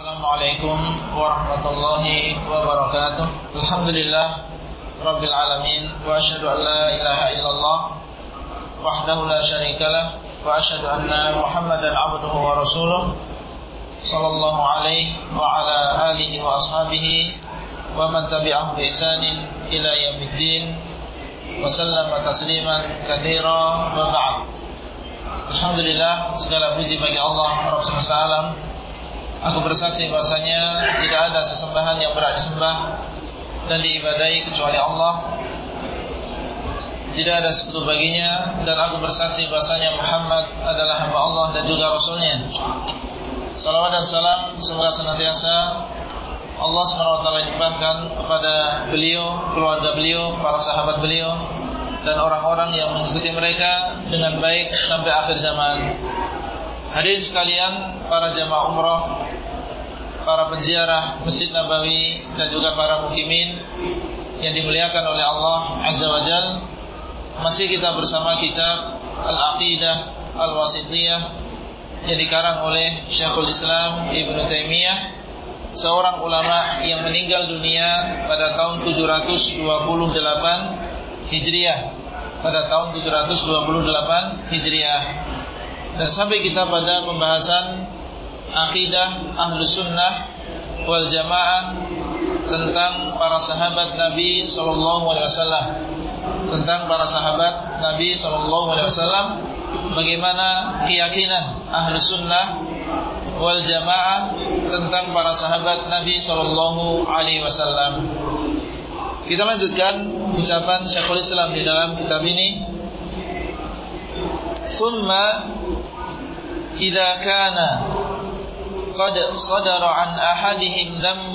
Assalamualaikum warahmatullahi wabarakatuh. Alhamdulillah rabbil alamin wa asyhadu an la ilaha illallah wahdahu la syarikalah wa asyhadu anna Muhammadan abduhu wa rasuluh sallallahu alaihi wa ala alihi wa ashabihi wa man tabi'ahum bi ihsanin ila yaumiddin wa sallama tasliman katsira wa ba'd. Alhamdulillah segala puji bagi Allah Rabb semesta Aku bersaksi bahasanya tidak ada sesembahan yang berat disembah dan diibadai kecuali Allah. Tidak ada sekutu baginya dan aku bersaksi bahasanya Muhammad adalah hamba Allah dan juga Rasulnya. Salawat dan salam semoga senantiasa Allah SWT limpahkan kepada beliau, keluarga beliau, para sahabat beliau dan orang-orang yang mengikuti mereka dengan baik sampai akhir zaman. Hadirin sekalian, para jamaah umrah, para penziarah Masjid Nabawi dan juga para mukimin yang dimuliakan oleh Allah Azza wa Jal, masih kita bersama kitab Al-Aqidah Al-Wasitiyah yang dikarang oleh Syekhul Islam Ibn Taimiyah, seorang ulama yang meninggal dunia pada tahun 728 Hijriah. Pada tahun 728 Hijriah dan sampai kita pada pembahasan akidah ahlu sunnah wal jamaah tentang para sahabat Nabi Sallallahu Alaihi Wasallam tentang para sahabat Nabi Sallallahu Alaihi Wasallam bagaimana keyakinan ahlu sunnah wal jamaah tentang para sahabat Nabi Sallallahu Alaihi Wasallam kita lanjutkan ucapan Syekhul Islam di dalam kitab ini. Summa إذا كان قد صدر عن أحدهم ذنب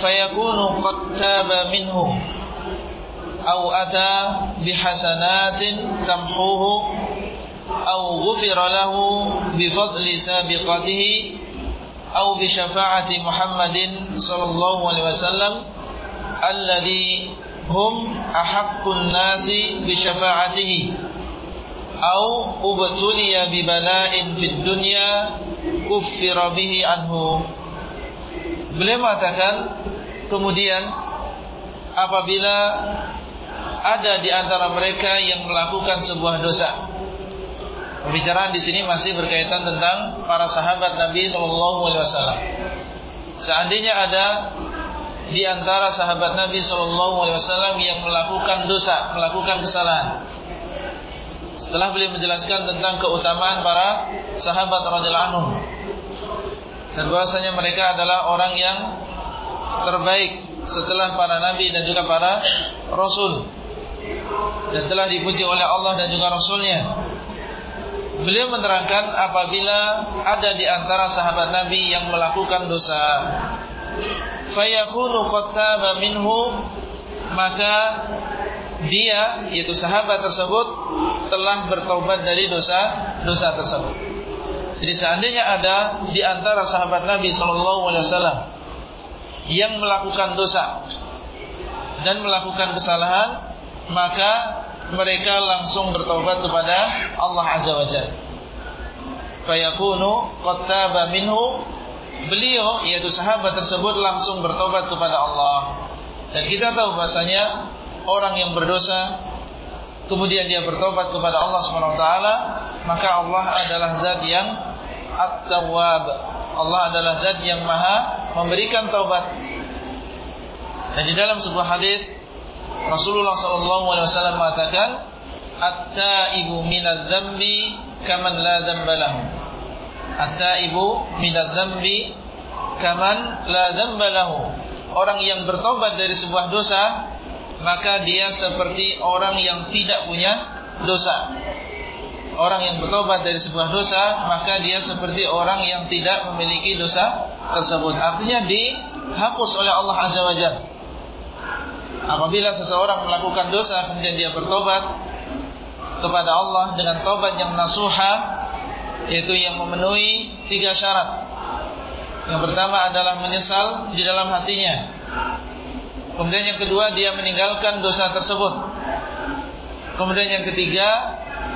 فيكون قد تاب منه أو أتى بحسنات تمحوه أو غفر له بفضل سابقته أو بشفاعة محمد صلى الله عليه وسلم الذي هم أحق الناس بشفاعته. Au ubtuliya bi bala'in fid dunya kuffira bihi anhu. Beliau mengatakan kemudian apabila ada di antara mereka yang melakukan sebuah dosa. Pembicaraan di sini masih berkaitan tentang para sahabat Nabi sallallahu alaihi wasallam. Seandainya ada di antara sahabat Nabi sallallahu alaihi wasallam yang melakukan dosa melakukan kesalahan setelah beliau menjelaskan tentang keutamaan para sahabat radhiyallahu anhum dan bahwasanya mereka adalah orang yang terbaik setelah para nabi dan juga para rasul. Dan telah dipuji oleh Allah dan juga rasulnya. Beliau menerangkan apabila ada di antara sahabat nabi yang melakukan dosa fayakunu qattaba minhu maka dia yaitu sahabat tersebut telah bertobat dari dosa-dosa tersebut. Jadi seandainya ada di antara sahabat Nabi Shallallahu Alaihi Wasallam yang melakukan dosa dan melakukan kesalahan, maka mereka langsung bertobat kepada Allah Azza wa Jalla. Fayakunu qattaba minhu beliau yaitu sahabat tersebut langsung bertobat kepada Allah. Dan kita tahu bahasanya orang yang berdosa kemudian dia bertobat kepada Allah Subhanahu wa taala, maka Allah adalah zat yang At-Tawwab. Allah adalah zat yang Maha memberikan taubat. Dan di dalam sebuah hadis Rasulullah sallallahu alaihi wasallam mengatakan, "At-taibu minadz-dzambi kaman la dzamba lahu." At-taibu minadz-dzambi kaman la dzamba lahu. Orang yang bertobat dari sebuah dosa maka dia seperti orang yang tidak punya dosa. Orang yang bertobat dari sebuah dosa, maka dia seperti orang yang tidak memiliki dosa tersebut. Artinya dihapus oleh Allah Azza wa Jalla. Apabila seseorang melakukan dosa kemudian dia bertobat kepada Allah dengan tobat yang nasuha yaitu yang memenuhi tiga syarat. Yang pertama adalah menyesal di dalam hatinya Kemudian yang kedua dia meninggalkan dosa tersebut. Kemudian yang ketiga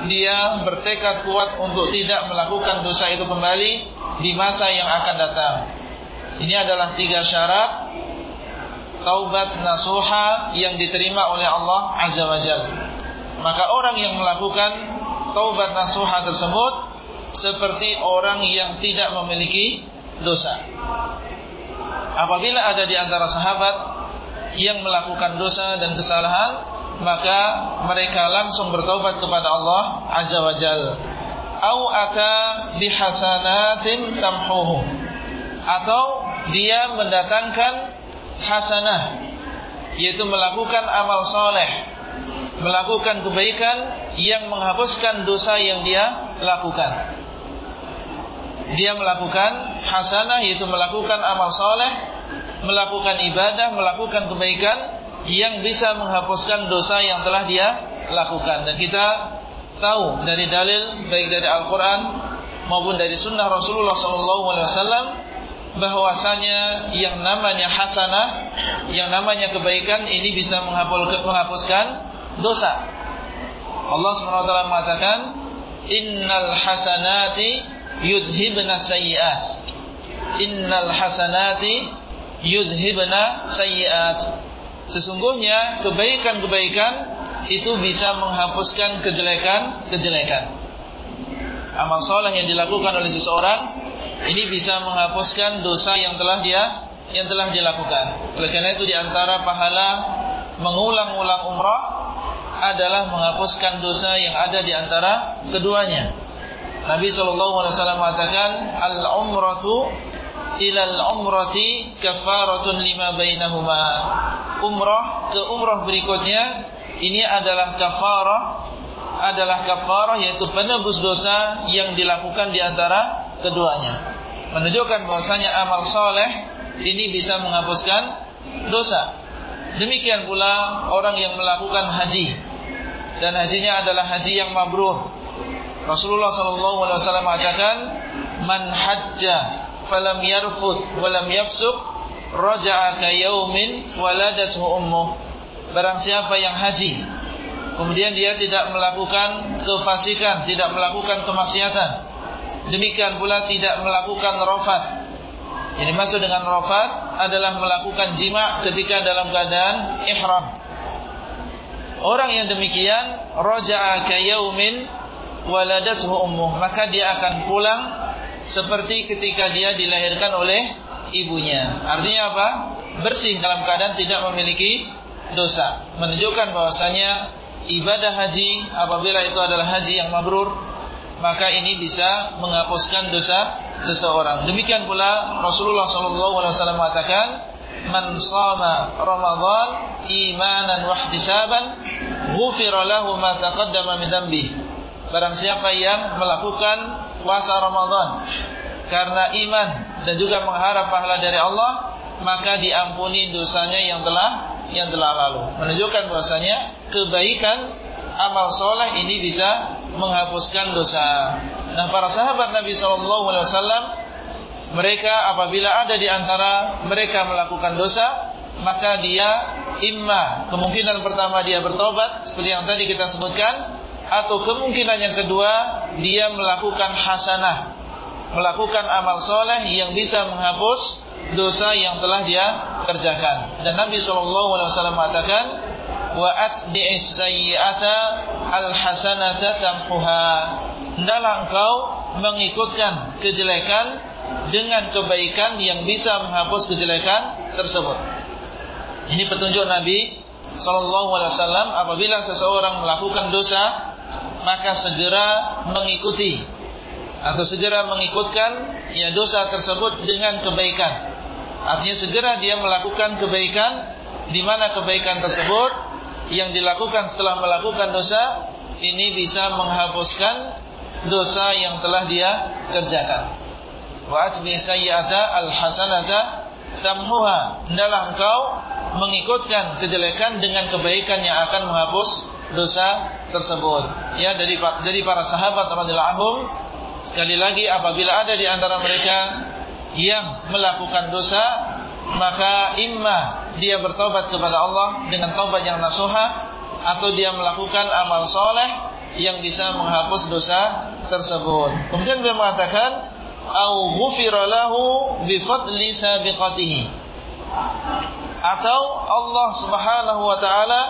dia bertekad kuat untuk tidak melakukan dosa itu kembali di masa yang akan datang. Ini adalah tiga syarat taubat nasuha yang diterima oleh Allah Azza wa Jalla. Maka orang yang melakukan taubat nasuha tersebut seperti orang yang tidak memiliki dosa. Apabila ada di antara sahabat yang melakukan dosa dan kesalahan, maka mereka langsung bertobat kepada Allah Azza wa Jalla. Au ata bihasanatin tamhuhu. Atau dia mendatangkan hasanah yaitu melakukan amal soleh melakukan kebaikan yang menghapuskan dosa yang dia lakukan dia melakukan hasanah yaitu melakukan amal soleh, melakukan ibadah, melakukan kebaikan yang bisa menghapuskan dosa yang telah dia lakukan. Dan kita tahu dari dalil baik dari Al-Quran maupun dari Sunnah Rasulullah SAW bahwasanya yang namanya hasanah, yang namanya kebaikan ini bisa menghapuskan dosa. Allah SWT mengatakan, Innal hasanati yudhibna sayyi'at. Innal hasanati yudhibna sayyi'at. Sesungguhnya kebaikan-kebaikan itu bisa menghapuskan kejelekan-kejelekan. Amal soleh yang dilakukan oleh seseorang ini bisa menghapuskan dosa yang telah dia yang telah dilakukan. Oleh karena itu di antara pahala mengulang-ulang umrah adalah menghapuskan dosa yang ada di antara keduanya. Nabi sallallahu alaihi wasallam mengatakan al-umratu ila al-umrati kafaratun lima bainahuma. Umrah ke umrah berikutnya ini adalah kafarah adalah kafarah yaitu penebus dosa yang dilakukan di antara keduanya. Menunjukkan bahwasanya amal soleh ini bisa menghapuskan dosa. Demikian pula orang yang melakukan haji dan hajinya adalah haji yang mabrur Rasulullah wasallam mengatakan man hajja falam yarfuth walam yafsuq raja'a ka yaumin waladathu ummuh. Barang siapa yang haji kemudian dia tidak melakukan kefasikan tidak melakukan kemaksiatan. Demikian pula tidak melakukan rafat. Ini maksud dengan rafat adalah melakukan jima ketika dalam keadaan ihram. Orang yang demikian raja'a ka yaumin waladathu ummuh. Maka dia akan pulang seperti ketika dia dilahirkan oleh ibunya. Artinya apa? Bersih dalam keadaan tidak memiliki dosa. Menunjukkan bahwasanya ibadah haji apabila itu adalah haji yang mabrur maka ini bisa menghapuskan dosa seseorang. Demikian pula Rasulullah SAW mengatakan man sama Ramadan imanan wahtisaban ghufira lahu ma taqaddama min dhanbihi Barang siapa yang melakukan puasa Ramadan karena iman dan juga mengharap pahala dari Allah, maka diampuni dosanya yang telah yang telah lalu. Menunjukkan bahwasanya kebaikan amal soleh ini bisa menghapuskan dosa. Nah, para sahabat Nabi Shallallahu Alaihi Wasallam mereka apabila ada di antara mereka melakukan dosa, maka dia imma kemungkinan pertama dia bertobat seperti yang tadi kita sebutkan atau kemungkinan yang kedua dia melakukan hasanah. Melakukan amal soleh yang bisa menghapus dosa yang telah dia kerjakan. Dan Nabi SAW mengatakan wa atdi'is sayyi'ata alhasanata tamhuha. Hendaklah engkau mengikutkan kejelekan dengan kebaikan yang bisa menghapus kejelekan tersebut. Ini petunjuk Nabi Sallallahu Alaihi Wasallam apabila seseorang melakukan dosa maka segera mengikuti atau segera mengikutkan ya dosa tersebut dengan kebaikan. Artinya segera dia melakukan kebaikan di mana kebaikan tersebut yang dilakukan setelah melakukan dosa ini bisa menghapuskan dosa yang telah dia kerjakan. Wa atbi sayyi'ata al-hasanata tamhuha. Hendaklah engkau mengikutkan kejelekan dengan kebaikan yang akan menghapus dosa tersebut. Ya dari dari para sahabat radhiyallahu anhum sekali lagi apabila ada di antara mereka yang melakukan dosa maka imma dia bertobat kepada Allah dengan taubat yang nasuha atau dia melakukan amal soleh yang bisa menghapus dosa tersebut. Kemudian beliau mengatakan au ghufira lahu bi fadli sabiqatihi atau Allah Subhanahu wa taala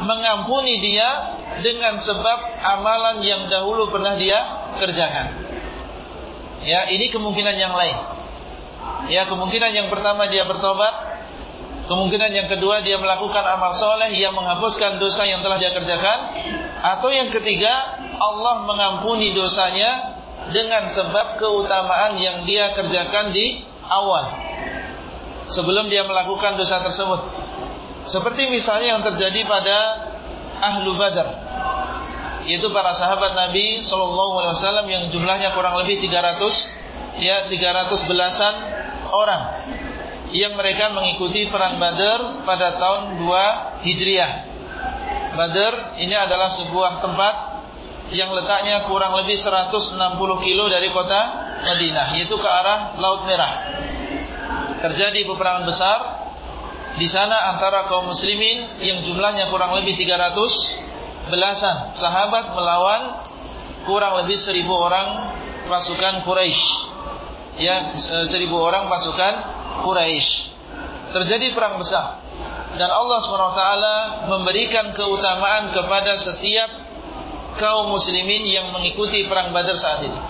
mengampuni dia dengan sebab amalan yang dahulu pernah dia kerjakan. Ya, ini kemungkinan yang lain. Ya, kemungkinan yang pertama dia bertobat, kemungkinan yang kedua dia melakukan amal soleh yang menghapuskan dosa yang telah dia kerjakan, atau yang ketiga Allah mengampuni dosanya dengan sebab keutamaan yang dia kerjakan di awal sebelum dia melakukan dosa tersebut. Seperti misalnya yang terjadi pada ahlu Badar, yaitu para sahabat Nabi Shallallahu Alaihi Wasallam yang jumlahnya kurang lebih 300 ya 300 belasan orang yang mereka mengikuti perang Badar pada tahun 2 Hijriah. Badar ini adalah sebuah tempat yang letaknya kurang lebih 160 kilo dari kota Madinah, yaitu ke arah Laut Merah terjadi peperangan besar di sana antara kaum muslimin yang jumlahnya kurang lebih 300 belasan sahabat melawan kurang lebih 1000 orang pasukan Quraisy. Ya, 1000 orang pasukan Quraisy. Terjadi perang besar dan Allah SWT memberikan keutamaan kepada setiap kaum muslimin yang mengikuti perang Badar saat itu.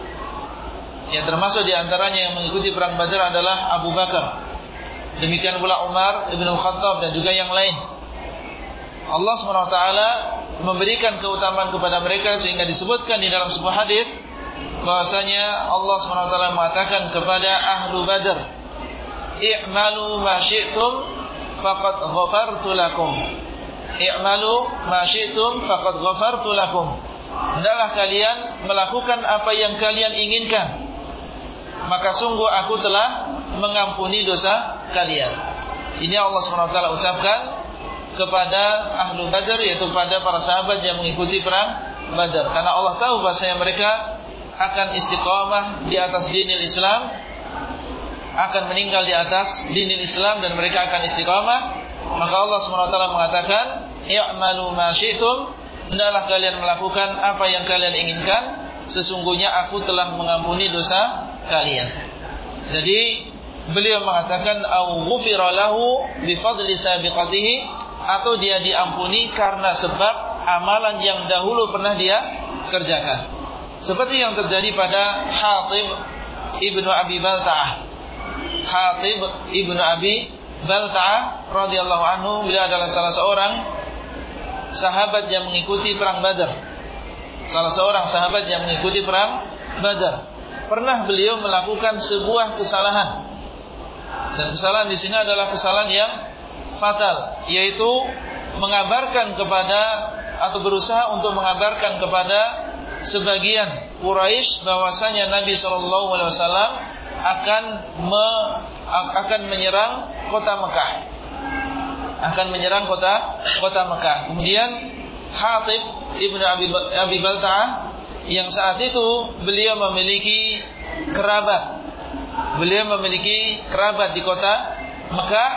Yang termasuk di antaranya yang mengikuti perang Badar adalah Abu Bakar Demikian pula Umar Ibn Khattab dan juga yang lain. Allah SWT memberikan keutamaan kepada mereka sehingga disebutkan di dalam sebuah hadis bahwasanya Allah SWT mengatakan kepada ahlu Badr, "I'malu ma syi'tum faqad ghafartu lakum." I'malu ma syi'tum faqad ghafartu lakum. Hendaklah kalian melakukan apa yang kalian inginkan. Maka sungguh aku telah mengampuni dosa kalian. Ini Allah SWT ucapkan kepada ahlu badar yaitu pada para sahabat yang mengikuti perang badar. Karena Allah tahu bahasanya mereka akan istiqamah di atas dinil Islam, akan meninggal di atas dinil Islam dan mereka akan istiqamah. Maka Allah SWT mengatakan, Ya'malu ma syi'tum, hendaklah kalian melakukan apa yang kalian inginkan, sesungguhnya aku telah mengampuni dosa kalian. Jadi beliau mengatakan au ghufira lahu sabiqatihi atau dia diampuni karena sebab amalan yang dahulu pernah dia kerjakan. Seperti yang terjadi pada Hatib Ibnu Abi Balta'ah. Hatib Ibnu Abi Balta'ah radhiyallahu anhu beliau adalah salah seorang sahabat yang mengikuti perang Badar. Salah seorang sahabat yang mengikuti perang Badar. Pernah beliau melakukan sebuah kesalahan dan kesalahan di sini adalah kesalahan yang fatal, yaitu mengabarkan kepada atau berusaha untuk mengabarkan kepada sebagian Quraisy bahwasanya Nabi Shallallahu Alaihi Wasallam akan me, akan menyerang kota Mekah, akan menyerang kota kota Mekah. Kemudian Hatib ibnu Abi, Abi Baltaah yang saat itu beliau memiliki kerabat beliau memiliki kerabat di kota Mekah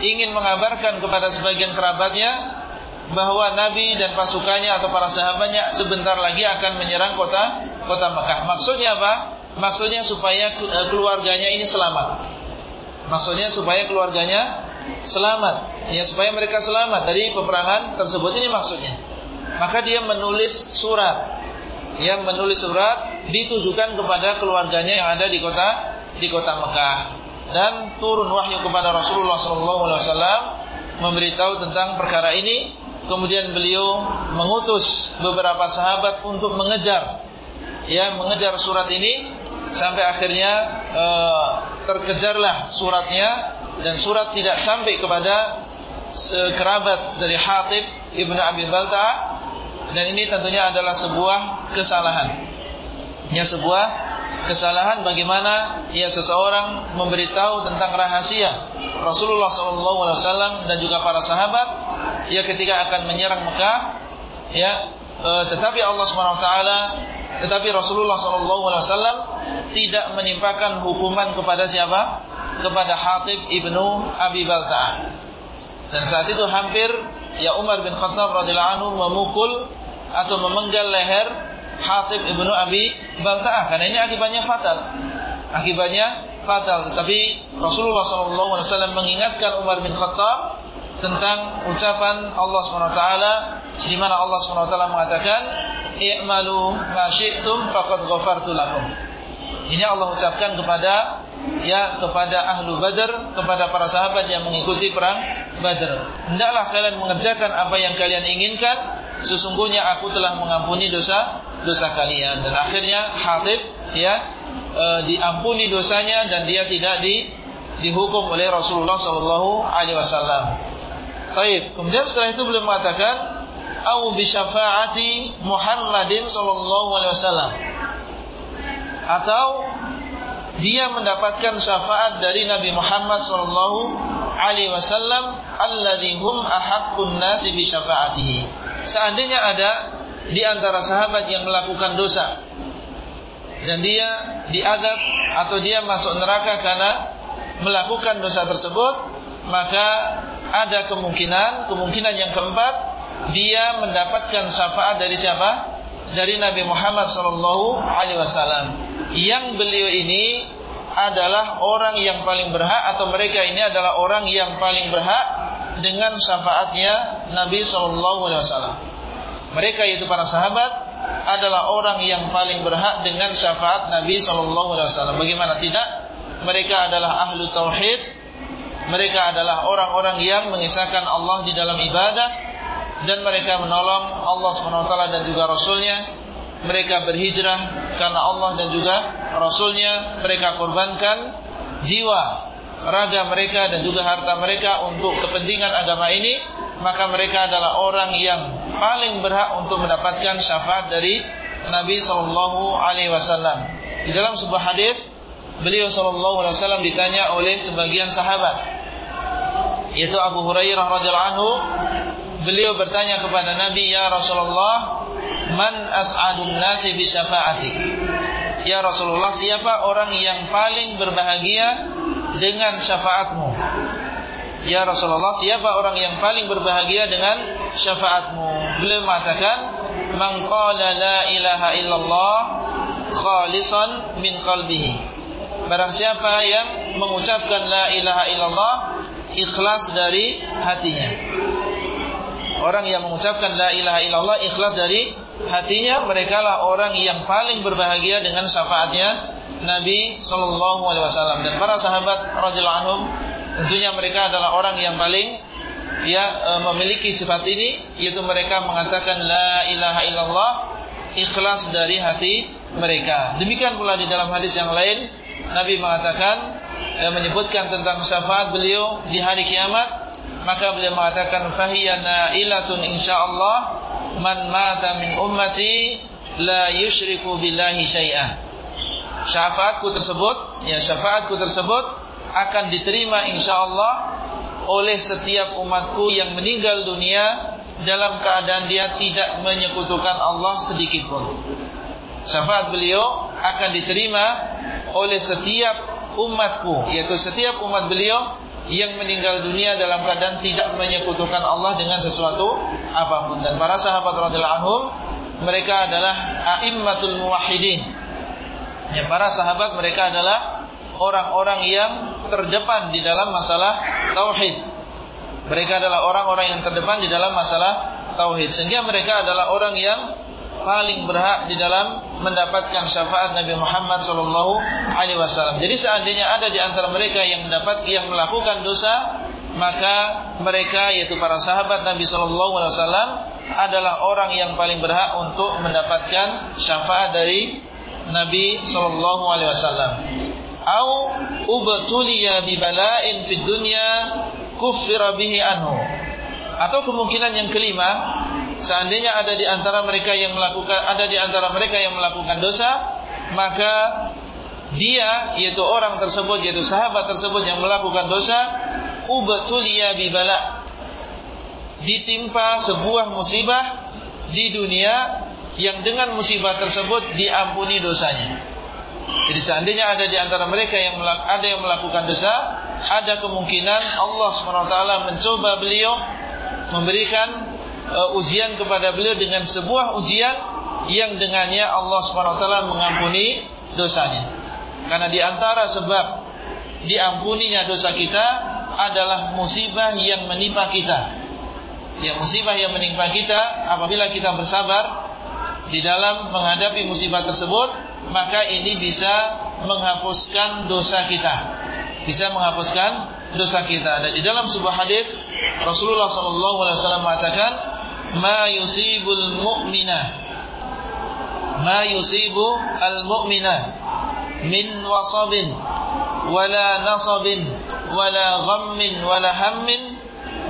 ingin mengabarkan kepada sebagian kerabatnya bahwa Nabi dan pasukannya atau para sahabatnya sebentar lagi akan menyerang kota kota Mekah. Maksudnya apa? Maksudnya supaya eh, keluarganya ini selamat. Maksudnya supaya keluarganya selamat. Ya supaya mereka selamat dari peperangan tersebut ini maksudnya. Maka dia menulis surat. Yang menulis surat ditujukan kepada keluarganya yang ada di kota di kota Mekah dan turun wahyu kepada Rasulullah SAW memberitahu tentang perkara ini. Kemudian beliau mengutus beberapa sahabat untuk mengejar, ya mengejar surat ini sampai akhirnya e, terkejarlah suratnya dan surat tidak sampai kepada kerabat dari Hatib ibnu Abi Balta dan ini tentunya adalah sebuah kesalahan. Ya sebuah kesalahan bagaimana ya seseorang memberitahu tentang rahasia Rasulullah SAW dan juga para sahabat ya ketika akan menyerang Mekah ya e, tetapi Allah swt tetapi Rasulullah SAW tidak menimpakan hukuman kepada siapa? Kepada Hatib ibnu Abi Balta'ah. Dan saat itu hampir ya Umar bin Khattab radhiyallahu anhu memukul atau memenggal leher Hatib ibnu Abi Balta'ah karena ini akibatnya fatal. Akibatnya fatal. Tetapi Rasulullah SAW mengingatkan Umar bin Khattab tentang ucapan Allah SWT di mana Allah SWT mengatakan i'malu ma syi'tum faqad ghafartu lakum. Ini Allah ucapkan kepada ya kepada ahlu Badar, kepada para sahabat yang mengikuti perang Badar. Hendaklah kalian mengerjakan apa yang kalian inginkan, sesungguhnya aku telah mengampuni dosa dosa kalian. Dan akhirnya Hatib ya e, diampuni dosanya dan dia tidak di dihukum oleh Rasulullah sallallahu alaihi wasallam. Baik, kemudian setelah itu beliau mengatakan au bi syafaati Muhammadin sallallahu alaihi wasallam. Atau dia mendapatkan syafaat dari Nabi Muhammad sallallahu alaihi wasallam alladzi ahaqqun nasi bi syafaatihi. Seandainya ada di antara sahabat yang melakukan dosa dan dia diadab atau dia masuk neraka karena melakukan dosa tersebut, maka ada kemungkinan, kemungkinan yang keempat dia mendapatkan syafaat dari siapa? Dari Nabi Muhammad sallallahu alaihi wasallam yang beliau ini adalah orang yang paling berhak atau mereka ini adalah orang yang paling berhak dengan syafaatnya Nabi Shallallahu Alaihi Wasallam. Mereka itu para sahabat adalah orang yang paling berhak dengan syafaat Nabi Shallallahu Alaihi Wasallam. Bagaimana tidak? Mereka adalah ahlu tauhid. Mereka adalah orang-orang yang mengisahkan Allah di dalam ibadah dan mereka menolong Allah SWT dan juga Rasulnya mereka berhijrah karena Allah dan juga Rasulnya mereka korbankan jiwa raga mereka dan juga harta mereka untuk kepentingan agama ini maka mereka adalah orang yang paling berhak untuk mendapatkan syafaat dari Nabi Shallallahu Alaihi Wasallam. Di dalam sebuah hadis beliau Shallallahu Alaihi Wasallam ditanya oleh sebagian sahabat yaitu Abu Hurairah radhiyallahu anhu beliau bertanya kepada Nabi ya Rasulullah man as'adun nasi bi syafa'atik? Ya Rasulullah siapa orang yang paling berbahagia dengan syafaatmu Ya Rasulullah siapa orang yang paling berbahagia dengan syafaatmu? Beliau mengatakan Man qala la ilaha illallah khalisan min qalbihi. Barang siapa yang mengucapkan la ilaha illallah ikhlas dari hatinya. Orang yang mengucapkan la ilaha illallah ikhlas dari hatinya mereka lah orang yang paling berbahagia dengan syafaatnya Nabi Shallallahu Alaihi Wasallam. Dan para sahabat radhiyallahu anhum tentunya mereka adalah orang yang paling ya e, memiliki sifat ini yaitu mereka mengatakan la ilaha illallah ikhlas dari hati mereka demikian pula di dalam hadis yang lain Nabi mengatakan e, menyebutkan tentang syafaat beliau di hari kiamat maka beliau mengatakan fahiyana ilatun insyaallah man mata min ummati la yusyriku billahi syai'ah. Syafaatku tersebut, ya syafaatku tersebut akan diterima insyaallah oleh setiap umatku yang meninggal dunia dalam keadaan dia tidak menyekutukan Allah sedikit pun. Syafaat beliau akan diterima oleh setiap umatku, yaitu setiap umat beliau yang meninggal dunia dalam keadaan tidak menyekutukan Allah dengan sesuatu apa pun dan para sahabat radhiyallahu anhum mereka adalah a'immatul muwahhidin. Ya, para sahabat mereka adalah orang-orang yang terdepan di dalam masalah tauhid. Mereka adalah orang-orang yang terdepan di dalam masalah tauhid. Sehingga mereka adalah orang yang paling berhak di dalam mendapatkan syafaat Nabi Muhammad sallallahu alaihi wasallam. Jadi seandainya ada di antara mereka yang mendapat yang melakukan dosa, maka mereka yaitu para sahabat Nabi sallallahu alaihi wasallam adalah orang yang paling berhak untuk mendapatkan syafaat dari Nabi sallallahu alaihi wasallam. Au ubtuliya bi bala'in fid dunya kuffira bihi anhu. Atau kemungkinan yang kelima, seandainya ada di antara mereka yang melakukan ada di antara mereka yang melakukan dosa, maka dia yaitu orang tersebut yaitu sahabat tersebut yang melakukan dosa ubtuliya bibala ditimpa sebuah musibah di dunia yang dengan musibah tersebut diampuni dosanya. Jadi seandainya ada di antara mereka yang ada yang melakukan dosa, ada kemungkinan Allah SWT mencoba beliau memberikan uh, ujian kepada beliau dengan sebuah ujian yang dengannya Allah SWT mengampuni dosanya. Karena di antara sebab diampuninya dosa kita adalah musibah yang menimpa kita. Ya musibah yang menimpa kita apabila kita bersabar di dalam menghadapi musibah tersebut, maka ini bisa menghapuskan dosa kita. Bisa menghapuskan dosa kita. Dan di dalam sebuah hadis Rasulullah sallallahu alaihi wasallam mengatakan, "Ma yusibul mu'mina ma yusibu al-mu'mina min wasabin wala nasabin wala ghammin wala hammin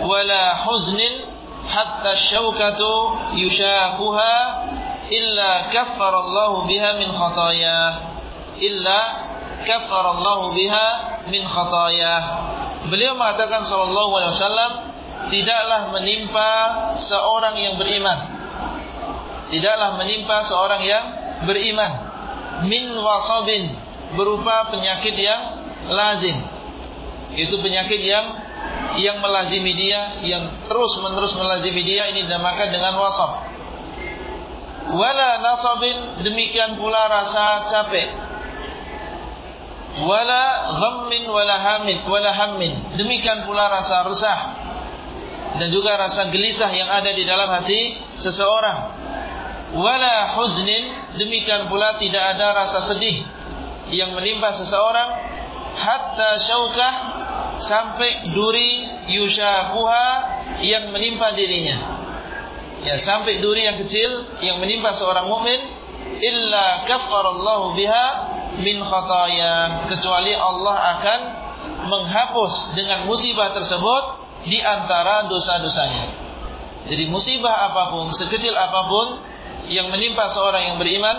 wala huznin hatta syaukatu yushakuha illa kaffarallahu biha min khataya illa kaffarallahu biha min khataya beliau mengatakan sallallahu alaihi wasallam tidaklah menimpa seorang yang beriman. Tidaklah menimpa seorang yang beriman. Min wasabin berupa penyakit yang lazim. Itu penyakit yang yang melazimi dia yang terus menerus melazimi dia ini dinamakan dengan wasab wala nasabin demikian pula rasa capek. Wala ghammin wala hamid wala hammin. Demikian pula rasa resah dan juga rasa gelisah yang ada di dalam hati seseorang. Wala huznin demikian pula tidak ada rasa sedih yang menimpa seseorang. Hatta syaukah sampai duri yushakuha yang menimpa dirinya ya sampai duri yang kecil yang menimpa seorang mukmin illa kaffarallahu biha min khataya kecuali Allah akan menghapus dengan musibah tersebut di antara dosa-dosanya. Jadi musibah apa pun, sekecil apa pun yang menimpa seorang yang beriman,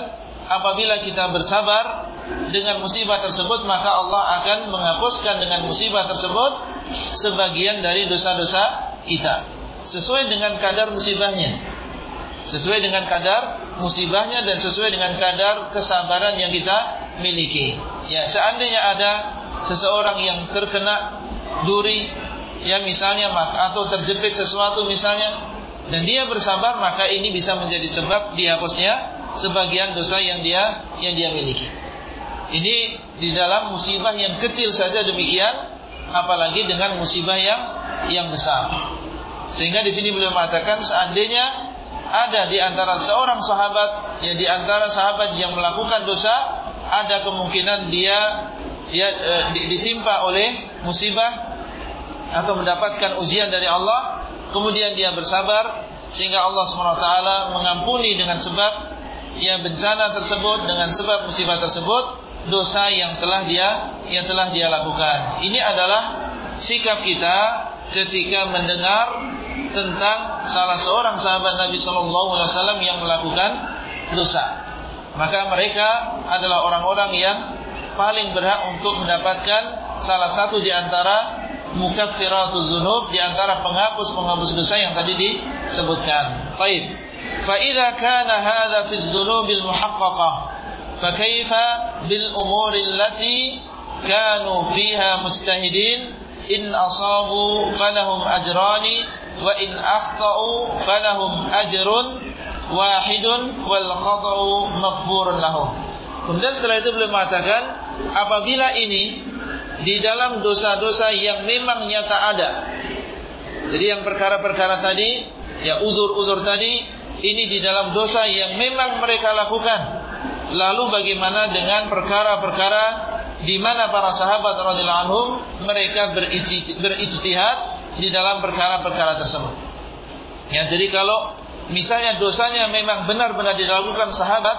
apabila kita bersabar dengan musibah tersebut, maka Allah akan menghapuskan dengan musibah tersebut sebagian dari dosa-dosa kita sesuai dengan kadar musibahnya. Sesuai dengan kadar musibahnya dan sesuai dengan kadar kesabaran yang kita miliki. Ya, seandainya ada seseorang yang terkena duri ya misalnya atau terjepit sesuatu misalnya dan dia bersabar maka ini bisa menjadi sebab dihapusnya sebagian dosa yang dia yang dia miliki. Ini di dalam musibah yang kecil saja demikian apalagi dengan musibah yang yang besar. Sehingga di sini beliau mengatakan seandainya ada di antara seorang sahabat ya di antara sahabat yang melakukan dosa ada kemungkinan dia ya e, ditimpa oleh musibah atau mendapatkan ujian dari Allah kemudian dia bersabar sehingga Allah SWT mengampuni dengan sebab ya bencana tersebut dengan sebab musibah tersebut dosa yang telah dia yang telah dia lakukan. Ini adalah sikap kita ketika mendengar tentang salah seorang sahabat Nabi Shallallahu Alaihi Wasallam yang melakukan dosa. Maka mereka adalah orang-orang yang paling berhak untuk mendapatkan salah satu di antara mukaffiratul dzunub di antara penghapus-penghapus dosa yang tadi disebutkan. Baik. Fa idza kana hadza fi dzunubil muhaqqaqah fa kaifa bil umuri allati kanu fiha mustahidin in asabu falahum ajrani wa in akhtau falahum ajrun wahidun wal khata'u maghfurun lahum. Kemudian setelah itu beliau mengatakan apabila ini di dalam dosa-dosa yang memang nyata ada. Jadi yang perkara-perkara tadi, ya uzur-uzur tadi ini di dalam dosa yang memang mereka lakukan. Lalu bagaimana dengan perkara-perkara di mana para sahabat radhiyallahu anhum mereka berijtihad di dalam perkara-perkara tersebut. Ya, jadi kalau misalnya dosanya memang benar-benar dilakukan sahabat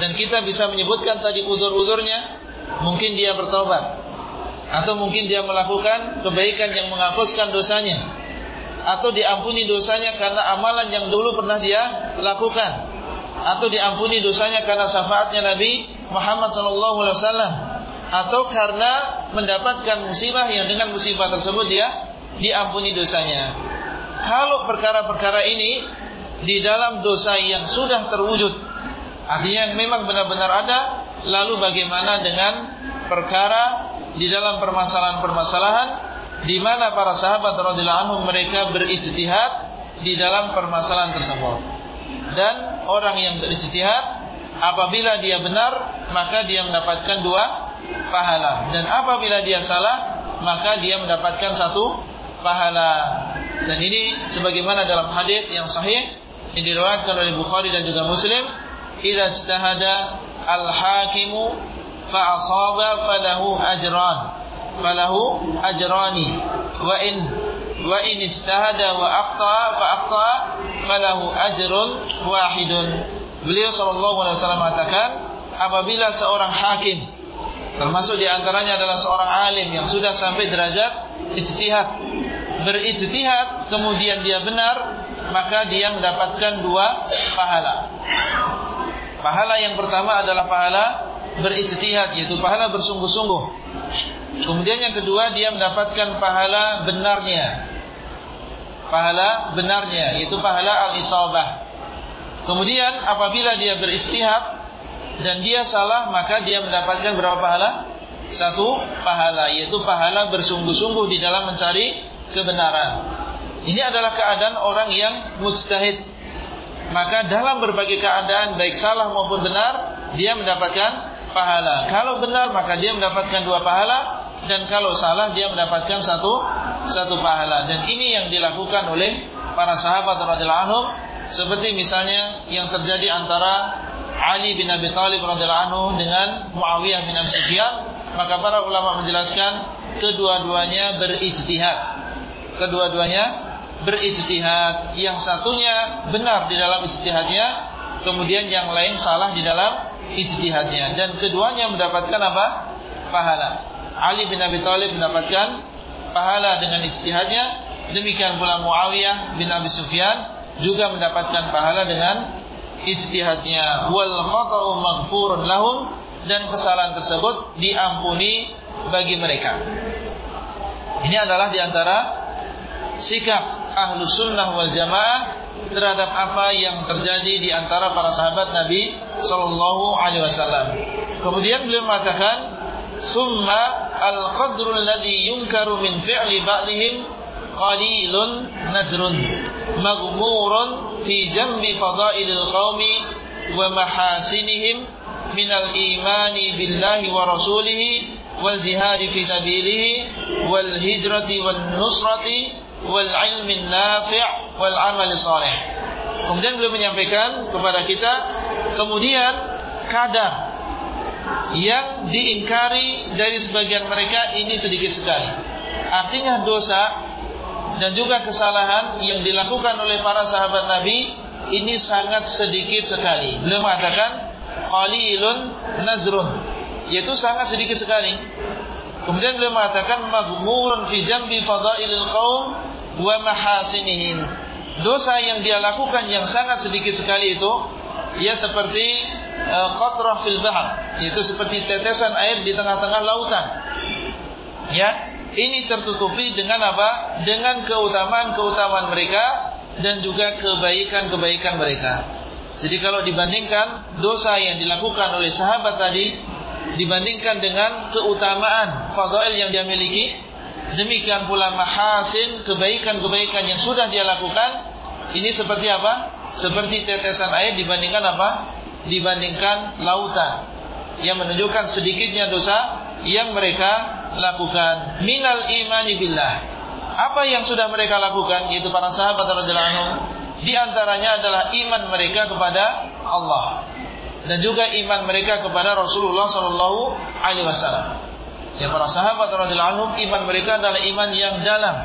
dan kita bisa menyebutkan tadi udur-udurnya, mungkin dia bertobat. Atau mungkin dia melakukan kebaikan yang menghapuskan dosanya. Atau diampuni dosanya karena amalan yang dulu pernah dia lakukan. Atau diampuni dosanya karena syafaatnya Nabi Muhammad SAW atau karena mendapatkan musibah yang dengan musibah tersebut dia diampuni dosanya. Kalau perkara-perkara ini di dalam dosa yang sudah terwujud, artinya memang benar-benar ada, lalu bagaimana dengan perkara di dalam permasalahan-permasalahan di mana para sahabat radhiyallahu anhum mereka berijtihad di dalam permasalahan tersebut. Dan orang yang berijtihad apabila dia benar maka dia mendapatkan dua pahala dan apabila dia salah maka dia mendapatkan satu pahala dan ini sebagaimana dalam hadis yang sahih yang diriwayatkan oleh Bukhari dan juga Muslim idza ijtahada al-hakimu fa asaba falahu ajran falahu ajrani wa in wa in ijtahada wa akhta fa akhta falahu ajrun wahidun. Beliau sallallahu alaihi wasallam mengatakan apabila seorang hakim termasuk di antaranya adalah seorang alim yang sudah sampai derajat ijtihad berijtihad kemudian dia benar maka dia mendapatkan dua pahala. Pahala yang pertama adalah pahala berijtihad yaitu pahala bersungguh-sungguh. Kemudian yang kedua dia mendapatkan pahala benarnya. Pahala benarnya yaitu pahala al-isabah. Kemudian apabila dia berijtihad dan dia salah maka dia mendapatkan berapa pahala? Satu pahala yaitu pahala bersungguh-sungguh di dalam mencari kebenaran. Ini adalah keadaan orang yang mujtahid. Maka dalam berbagai keadaan baik salah maupun benar dia mendapatkan pahala. Kalau benar maka dia mendapatkan dua pahala dan kalau salah dia mendapatkan satu satu pahala. Dan ini yang dilakukan oleh para sahabat radhiyallahu anhum seperti misalnya yang terjadi antara Ali bin Abi Thalib radhiyallahu anhu dengan Muawiyah bin Abi Sufyan, maka para ulama menjelaskan kedua-duanya berijtihad. Kedua-duanya berijtihad, yang satunya benar di dalam ijtihadnya, kemudian yang lain salah di dalam ijtihadnya dan keduanya mendapatkan apa? pahala. Ali bin Abi Thalib mendapatkan pahala dengan ijtihadnya, demikian pula Muawiyah bin Abi Sufyan juga mendapatkan pahala dengan ijtihadnya. Wal khata'u maghfurun lahum dan kesalahan tersebut diampuni bagi mereka. Ini adalah di antara sikap ahlu sunnah wal jamaah terhadap apa yang terjadi di antara para sahabat Nabi Sallallahu Alaihi Wasallam. Kemudian beliau mengatakan, "Summa al-qadru alladhi yunkaru min fi'li ba'dihim qalilun nazrun maghmurun fi jambi fadailil qaumi wa mahasinihim min al-imani billahi wa rasulihi wal jihadi fi sabilihi wal hijrati wan nusrati wal ilmin nafi' wal amali salih. Kemudian beliau menyampaikan kepada kita kemudian kadar yang diingkari dari sebagian mereka ini sedikit sekali. Artinya dosa dan juga kesalahan yang dilakukan oleh para sahabat Nabi ini sangat sedikit sekali. Beliau mengatakan qalilun nazrun, yaitu sangat sedikit sekali. Kemudian beliau mengatakan maghmurun fi jambi fadailil qaum wa mahasinihim. Dosa yang dia lakukan yang sangat sedikit sekali itu ya seperti uh, qatrah fil bahr, yaitu seperti tetesan air di tengah-tengah lautan. Ya, ini tertutupi dengan apa? Dengan keutamaan-keutamaan mereka dan juga kebaikan-kebaikan mereka. Jadi kalau dibandingkan dosa yang dilakukan oleh sahabat tadi dibandingkan dengan keutamaan fadail yang dia miliki demikian pula mahasin kebaikan-kebaikan yang sudah dia lakukan ini seperti apa? Seperti tetesan air dibandingkan apa? Dibandingkan lautan. Yang menunjukkan sedikitnya dosa yang mereka lakukan. Minal imani billah. Apa yang sudah mereka lakukan yaitu para sahabat radhiyallahu anhum di antaranya adalah iman mereka kepada Allah. Dan juga iman mereka kepada Rasulullah sallallahu alaihi wasallam. Ya para sahabat radhiyallahu anhum iman mereka adalah iman yang dalam.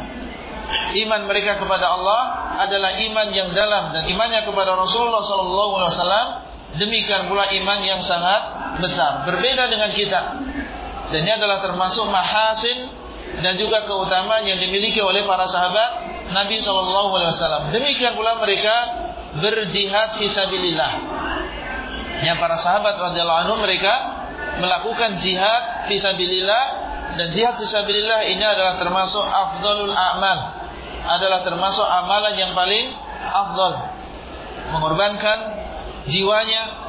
Iman mereka kepada Allah adalah iman yang dalam dan imannya kepada Rasulullah sallallahu alaihi wasallam demikian pula iman yang sangat besar. Berbeda dengan kita. Dan ini adalah termasuk mahasin dan juga keutamaan yang dimiliki oleh para sahabat Nabi sallallahu alaihi wasallam. Demikian pula mereka berjihad fisabilillah yang para sahabat radhiyallahu anhu mereka melakukan jihad fisabilillah dan jihad fisabilillah ini adalah termasuk afdalul a'mal. Adalah termasuk amalan yang paling afdal. Mengorbankan jiwanya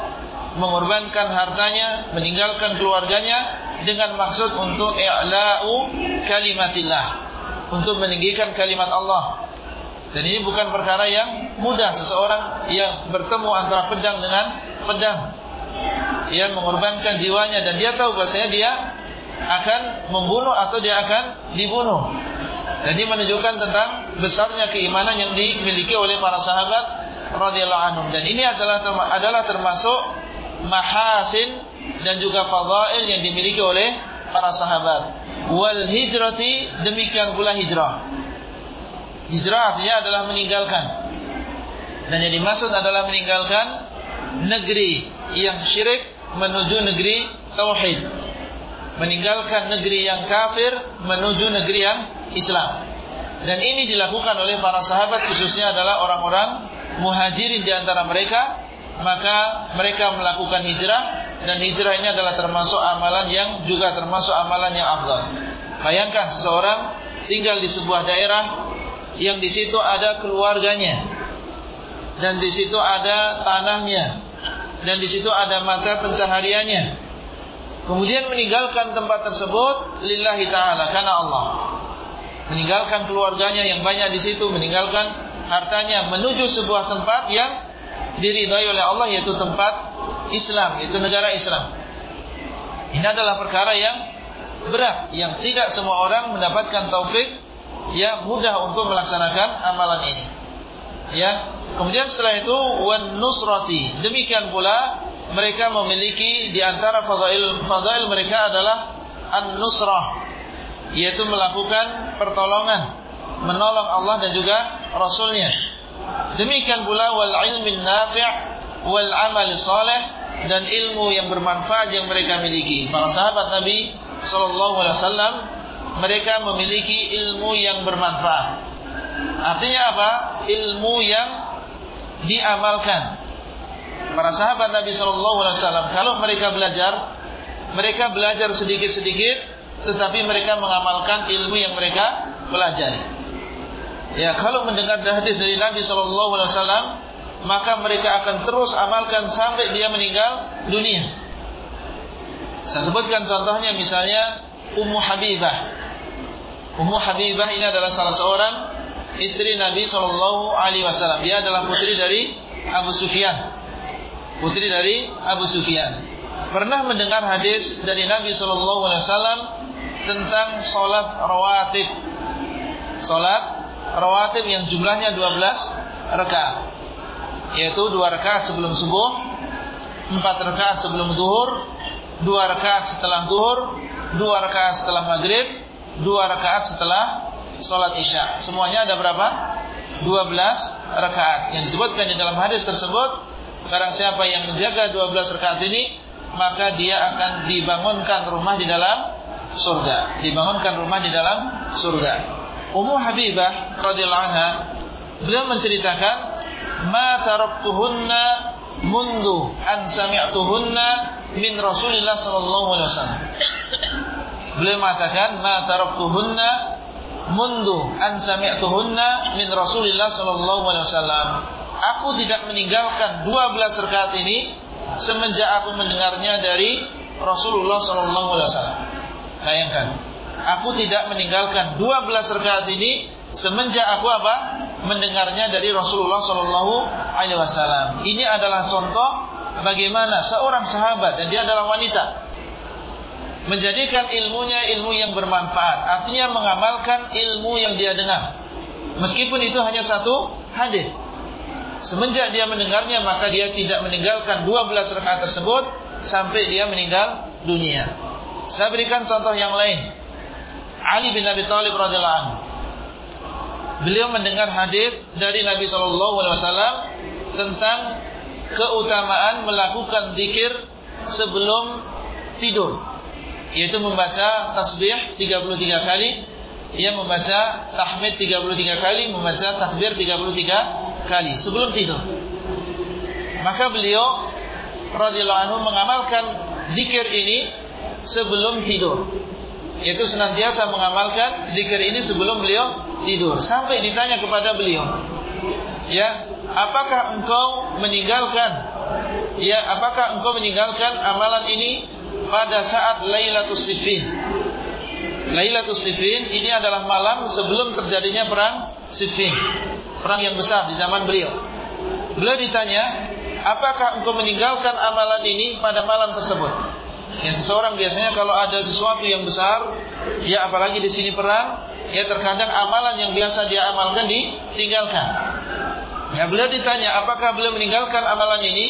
mengorbankan hartanya meninggalkan keluarganya dengan maksud untuk i'la'u kalimatillah. Untuk meninggikan kalimat Allah. Dan ini bukan perkara yang mudah. Seseorang yang bertemu antara pedang dengan pedang. Ia mengorbankan jiwanya dan dia tahu bahasanya dia akan membunuh atau dia akan dibunuh. Ini menunjukkan tentang besarnya keimanan yang dimiliki oleh para sahabat radhiyallahu anhum. Dan ini adalah adalah termasuk mahasin dan juga fadail yang dimiliki oleh para sahabat. Wal hijrati demikian pula hijrah. Hijrah artinya adalah meninggalkan. Dan yang dimaksud adalah meninggalkan negeri yang syirik menuju negeri tauhid. Meninggalkan negeri yang kafir menuju negeri yang Islam. Dan ini dilakukan oleh para sahabat khususnya adalah orang-orang muhajirin di antara mereka, maka mereka melakukan hijrah dan hijrah ini adalah termasuk amalan yang juga termasuk amalan yang afdal. Bayangkan seseorang tinggal di sebuah daerah yang di situ ada keluarganya dan di situ ada tanahnya dan di situ ada mata pencahariannya. Kemudian meninggalkan tempat tersebut lillahi taala karena Allah. Meninggalkan keluarganya yang banyak di situ, meninggalkan hartanya menuju sebuah tempat yang diridhai oleh Allah yaitu tempat Islam, yaitu negara Islam. Ini adalah perkara yang berat yang tidak semua orang mendapatkan taufik yang mudah untuk melaksanakan amalan ini. Ya, Kemudian setelah itu wan nusrati. Demikian pula mereka memiliki di antara fadail fadail mereka adalah an-nusrah yaitu melakukan pertolongan, menolong Allah dan juga Rasulnya. Demikian pula wal ilmin nafi' wal amal saleh dan ilmu yang bermanfaat yang mereka miliki. Para sahabat Nabi sallallahu alaihi wasallam mereka memiliki ilmu yang bermanfaat. Artinya apa? Ilmu yang diamalkan. Para sahabat Nabi Shallallahu Alaihi Wasallam kalau mereka belajar, mereka belajar sedikit-sedikit, tetapi mereka mengamalkan ilmu yang mereka pelajari. Ya, kalau mendengar hadis dari Nabi Shallallahu Alaihi Wasallam, maka mereka akan terus amalkan sampai dia meninggal dunia. Saya sebutkan contohnya misalnya Ummu Habibah. Ummu Habibah ini adalah salah seorang istri Nabi Shallallahu Alaihi Wasallam. Dia adalah putri dari Abu Sufyan. Putri dari Abu Sufyan. Pernah mendengar hadis dari Nabi Shallallahu Alaihi Wasallam tentang sholat rawatib. Sholat rawatib yang jumlahnya 12 rakaat. Yaitu dua rakaat sebelum subuh, empat rakaat sebelum duhur, dua rakaat setelah duhur, dua rakaat setelah maghrib, dua rakaat setelah sholat isya. Semuanya ada berapa? 12 rakaat. Yang disebutkan di dalam hadis tersebut, barang siapa yang menjaga 12 rakaat ini, maka dia akan dibangunkan rumah di dalam surga. Dibangunkan rumah di dalam surga. Ummu Habibah radhiyallahu anha beliau menceritakan, "Ma taraktuhunna mundu an sami'tuhunna min Rasulillah sallallahu alaihi wasallam." Beliau mengatakan, "Ma taraktuhunna mundu an sami'tuhunna min Rasulillah sallallahu alaihi wasallam. Aku tidak meninggalkan 12 rakaat ini semenjak aku mendengarnya dari Rasulullah sallallahu alaihi wasallam. Bayangkan, aku tidak meninggalkan 12 rakaat ini semenjak aku apa? mendengarnya dari Rasulullah sallallahu alaihi wasallam. Ini adalah contoh bagaimana seorang sahabat dan dia adalah wanita menjadikan ilmunya ilmu yang bermanfaat. Artinya mengamalkan ilmu yang dia dengar. Meskipun itu hanya satu hadis. Semenjak dia mendengarnya maka dia tidak meninggalkan 12 rakaat tersebut sampai dia meninggal dunia. Saya berikan contoh yang lain. Ali bin Abi Thalib radhiyallahu. Beliau mendengar hadis dari Nabi sallallahu alaihi wasallam tentang keutamaan melakukan zikir sebelum tidur yaitu membaca tasbih 33 kali, ia membaca tahmid 33 kali, membaca takbir 33 kali sebelum tidur. Maka beliau radhiyallahu anhu mengamalkan zikir ini sebelum tidur. Yaitu senantiasa mengamalkan zikir ini sebelum beliau tidur sampai ditanya kepada beliau, ya, apakah engkau meninggalkan ya, apakah engkau meninggalkan amalan ini pada saat Lailatul Siffin. Lailatul Siffin ini adalah malam sebelum terjadinya perang Siffin. Perang yang besar di zaman beliau. Beliau ditanya, "Apakah engkau meninggalkan amalan ini pada malam tersebut?" Ya seseorang biasanya kalau ada sesuatu yang besar, ya apalagi di sini perang, ya terkadang amalan yang biasa dia amalkan ditinggalkan. Ya beliau ditanya, apakah beliau meninggalkan amalan ini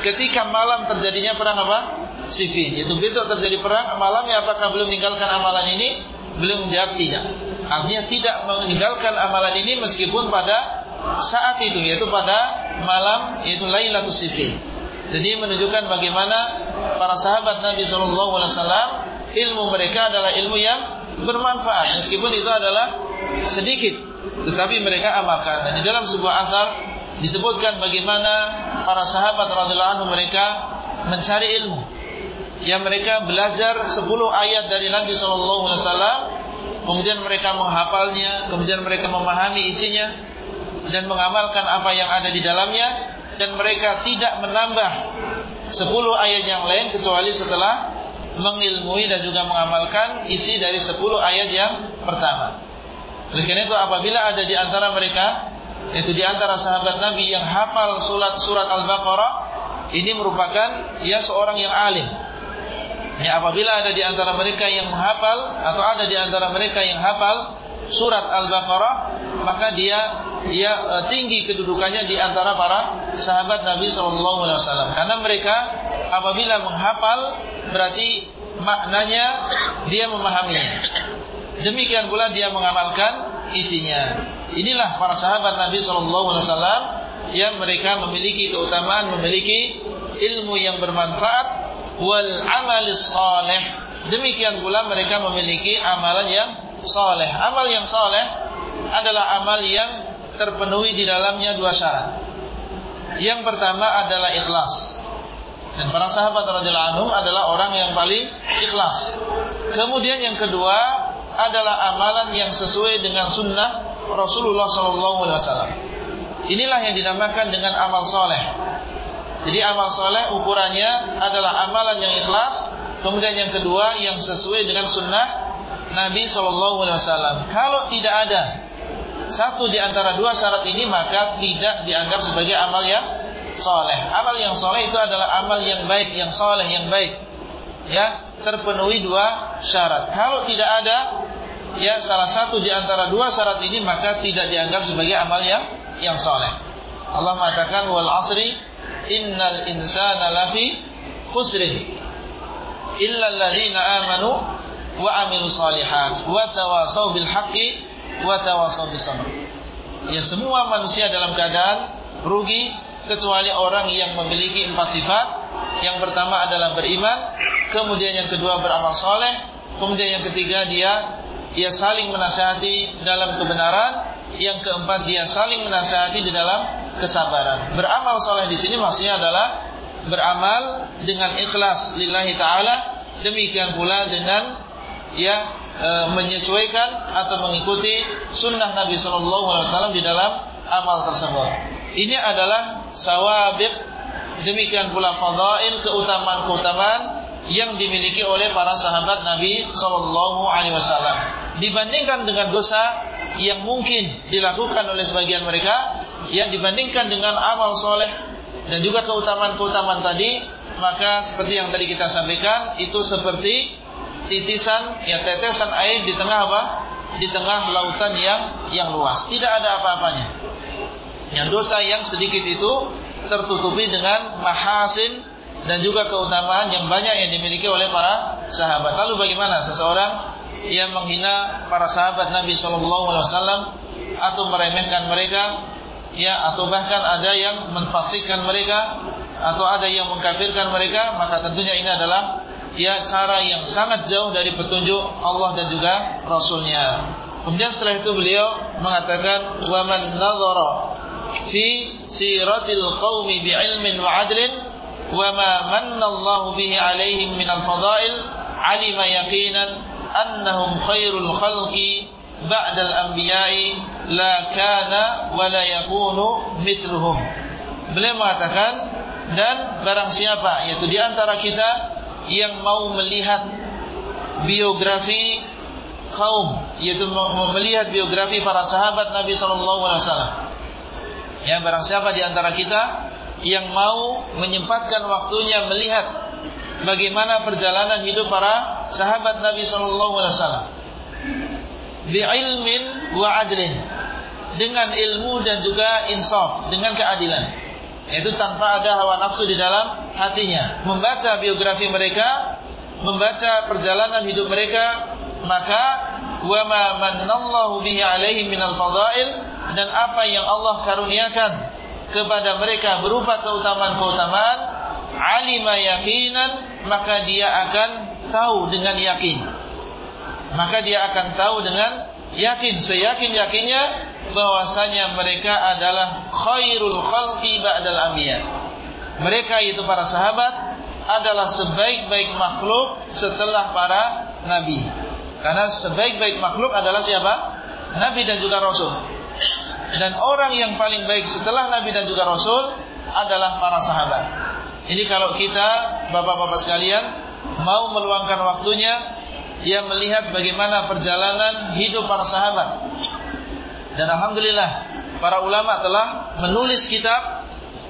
ketika malam terjadinya perang apa? Siffin. Itu besok terjadi perang, malamnya apakah beliau meninggalkan amalan ini? Beliau menjawab tidak. Artinya tidak meninggalkan amalan ini meskipun pada saat itu yaitu pada malam yaitu Lailatul Siffin. Jadi menunjukkan bagaimana para sahabat Nabi Shallallahu Alaihi Wasallam ilmu mereka adalah ilmu yang bermanfaat meskipun itu adalah sedikit, tetapi mereka amalkan. Dan di dalam sebuah asal disebutkan bagaimana para sahabat radhiyallahu anhu mereka mencari ilmu. Yang mereka belajar 10 ayat dari Nabi Shallallahu Alaihi Wasallam, kemudian mereka menghafalnya, kemudian mereka memahami isinya, dan mengamalkan apa yang ada di dalamnya dan mereka tidak menambah 10 ayat yang lain kecuali setelah mengilmui dan juga mengamalkan isi dari 10 ayat yang pertama. Oleh karena itu apabila ada di antara mereka yaitu di antara sahabat Nabi yang hafal surat surat Al-Baqarah ini merupakan ya seorang yang alim. Ya apabila ada di antara mereka yang menghafal atau ada di antara mereka yang hafal surat Al-Baqarah maka dia dia e, tinggi kedudukannya di antara para sahabat Nabi Shallallahu Alaihi Wasallam. Karena mereka apabila menghafal berarti maknanya dia memahaminya. Demikian pula dia mengamalkan isinya. Inilah para sahabat Nabi Shallallahu Alaihi Wasallam yang mereka memiliki keutamaan memiliki ilmu yang bermanfaat wal amalis saleh demikian pula mereka memiliki amalan yang saleh amal yang saleh adalah amal yang terpenuhi di dalamnya dua syarat. Yang pertama adalah ikhlas. Dan para sahabat radhiyallahu anhum adalah orang yang paling ikhlas. Kemudian yang kedua adalah amalan yang sesuai dengan sunnah Rasulullah SAW. Inilah yang dinamakan dengan amal soleh. Jadi amal soleh ukurannya adalah amalan yang ikhlas. Kemudian yang kedua yang sesuai dengan sunnah Nabi SAW. Kalau tidak ada satu di antara dua syarat ini maka tidak dianggap sebagai amal yang soleh. Amal yang soleh itu adalah amal yang baik, yang soleh, yang baik. Ya, terpenuhi dua syarat. Kalau tidak ada ya salah satu di antara dua syarat ini maka tidak dianggap sebagai amal yang yang soleh. Allah mengatakan wal asri innal insana lafi khusrin illa alladzina amanu wa amilu salihat wa tawasau bil haqqi wa tawasaw bisabr. Ya semua manusia dalam keadaan rugi kecuali orang yang memiliki empat sifat. Yang pertama adalah beriman, kemudian yang kedua beramal soleh, kemudian yang ketiga dia ia saling menasihati dalam kebenaran, yang keempat dia saling menasihati di dalam kesabaran. Beramal soleh di sini maksudnya adalah beramal dengan ikhlas lillahi taala, demikian pula dengan ya e, menyesuaikan atau mengikuti sunnah Nabi Shallallahu Alaihi Wasallam di dalam amal tersebut. Ini adalah sawabik demikian pula fadail keutamaan-keutamaan yang dimiliki oleh para sahabat Nabi Shallallahu Alaihi Wasallam dibandingkan dengan dosa yang mungkin dilakukan oleh sebagian mereka yang dibandingkan dengan amal soleh dan juga keutamaan-keutamaan tadi maka seperti yang tadi kita sampaikan itu seperti titisan ya tetesan air di tengah apa? Di tengah lautan yang yang luas. Tidak ada apa-apanya. Yang dosa yang sedikit itu tertutupi dengan mahasin dan juga keutamaan yang banyak yang dimiliki oleh para sahabat. Lalu bagaimana seseorang yang menghina para sahabat Nabi Shallallahu Alaihi Wasallam atau meremehkan mereka, ya atau bahkan ada yang menfasikkan mereka atau ada yang mengkafirkan mereka, maka tentunya ini adalah ya cara yang sangat jauh dari petunjuk Allah dan juga Rasulnya. Kemudian setelah itu beliau mengatakan wa man nadhara fi siratil qaumi bi ilmin wa adlin wa ma manna Allah bihi alaihim min al fadail alima yaqinan annahum khairul khalqi anbiya'i la kana wa la yakunu mithluhum. Beliau mengatakan dan barang siapa yaitu di antara kita yang mau melihat biografi kaum yaitu melihat biografi para sahabat Nabi sallallahu alaihi wasallam. Ya barang siapa di antara kita yang mau menyempatkan waktunya melihat bagaimana perjalanan hidup para sahabat Nabi sallallahu alaihi wasallam. Ilmin wa adlin. Dengan ilmu dan juga insaf, dengan keadilan. Yaitu tanpa ada hawa nafsu di dalam hatinya. Membaca biografi mereka, membaca perjalanan hidup mereka, maka wa ma manallahu bihi alaihim minal fadail dan apa yang Allah karuniakan kepada mereka berupa keutamaan-keutamaan alima yakinan maka dia akan tahu dengan yakin maka dia akan tahu dengan yakin seyakin-yakinnya bahwasanya mereka adalah khairul khalqi ba'dal anbiya. Mereka itu para sahabat adalah sebaik-baik makhluk setelah para nabi. Karena sebaik-baik makhluk adalah siapa? Nabi dan juga rasul. Dan orang yang paling baik setelah nabi dan juga rasul adalah para sahabat. Ini kalau kita Bapak-bapak sekalian Mau meluangkan waktunya Ia melihat bagaimana perjalanan hidup para sahabat. Dan Alhamdulillah Para ulama telah menulis kitab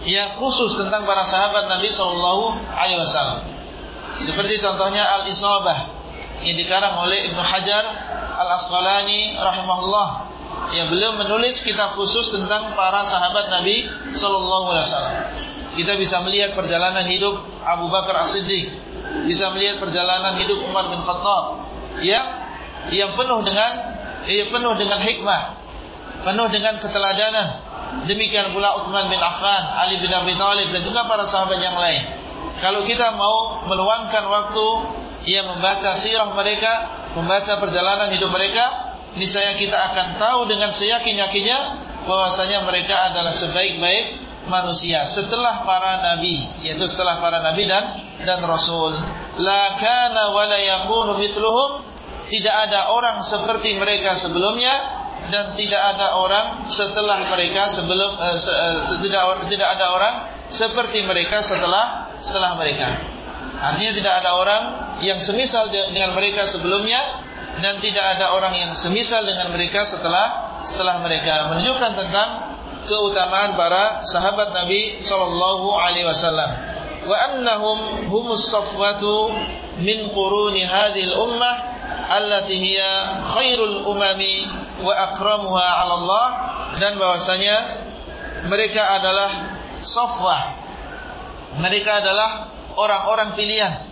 Yang khusus tentang para sahabat Nabi SAW Seperti contohnya Al-Isabah Yang dikarang oleh Ibn Hajar Al-Asqalani Rahimahullah Yang beliau menulis kitab khusus tentang para sahabat Nabi SAW kita bisa melihat perjalanan hidup Abu Bakar As-Siddiq, bisa melihat perjalanan hidup Umar bin Khattab yang yang penuh dengan yang penuh dengan hikmah, penuh dengan keteladanan. Demikian pula Utsman bin Affan, Ali bin Abi Thalib dan juga para sahabat yang lain. Kalau kita mau meluangkan waktu yang membaca sirah mereka, membaca perjalanan hidup mereka, niscaya kita akan tahu dengan seyakin-yakinnya bahwasanya mereka adalah sebaik-baik manusia setelah para nabi yaitu setelah para nabi dan dan rasul. La kana wa la yakunu mithluhum. Tidak ada orang seperti mereka sebelumnya dan tidak ada orang setelah mereka sebelum uh, se, uh, tidak tidak ada orang seperti mereka setelah setelah mereka. Artinya tidak ada orang yang semisal dengan mereka sebelumnya dan tidak ada orang yang semisal dengan mereka setelah setelah mereka. Menunjukkan tentang keutamaan para sahabat Nabi sallallahu alaihi wasallam wa annahum humus safwatu min quruni hadhihi al-ummah allati hiya khairul umami wa akramuha 'ala Allah dan bahwasanya mereka adalah safwah. Mereka adalah orang-orang pilihan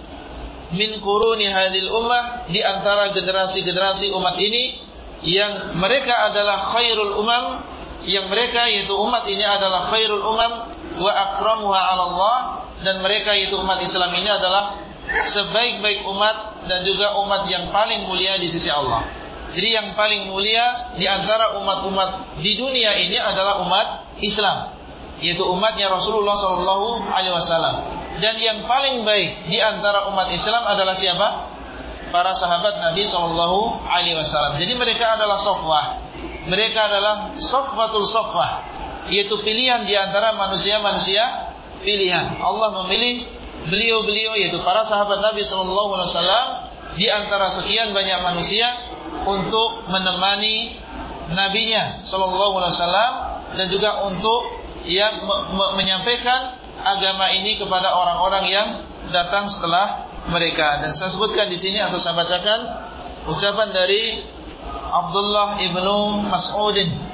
min quruni hadhil ummah di antara generasi-generasi umat ini yang mereka adalah khairul umam yang mereka yaitu umat ini adalah khairul umam wa akramuha 'ala Allah dan mereka yaitu umat Islam ini adalah sebaik-baik umat dan juga umat yang paling mulia di sisi Allah. Jadi yang paling mulia di antara umat-umat di dunia ini adalah umat Islam, yaitu umatnya Rasulullah sallallahu alaihi wasallam. Dan yang paling baik di antara umat Islam adalah siapa? Para sahabat Nabi sallallahu alaihi wasallam. Jadi mereka adalah safwah mereka adalah sofwatul sofwah yaitu pilihan di antara manusia-manusia pilihan. Allah memilih beliau-beliau yaitu para sahabat Nabi sallallahu alaihi wasallam di antara sekian banyak manusia untuk menemani nabinya sallallahu alaihi wasallam dan juga untuk yang menyampaikan agama ini kepada orang-orang yang datang setelah mereka. Dan saya sebutkan di sini atau saya bacakan ucapan dari Abdullah ibnu Mas'udin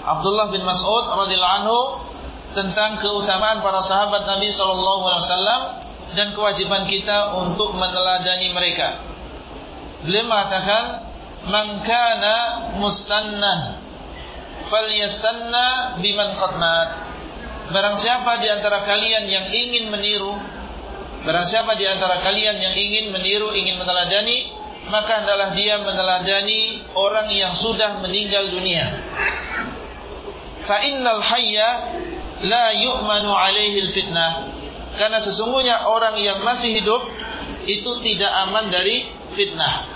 Abdullah bin Mas'ud radhiyallahu anhu tentang keutamaan para sahabat Nabi sallallahu alaihi wasallam dan kewajiban kita untuk meneladani mereka. Beliau mengatakan, "Man kana mustannan falyastanna biman qad Barang siapa di antara kalian yang ingin meniru, barang siapa di antara kalian yang ingin meniru, ingin meneladani, maka adalah dia meneladani orang yang sudah meninggal dunia. Fa innal hayya la yu'manu alaihi fitnah. Karena sesungguhnya orang yang masih hidup itu tidak aman dari fitnah.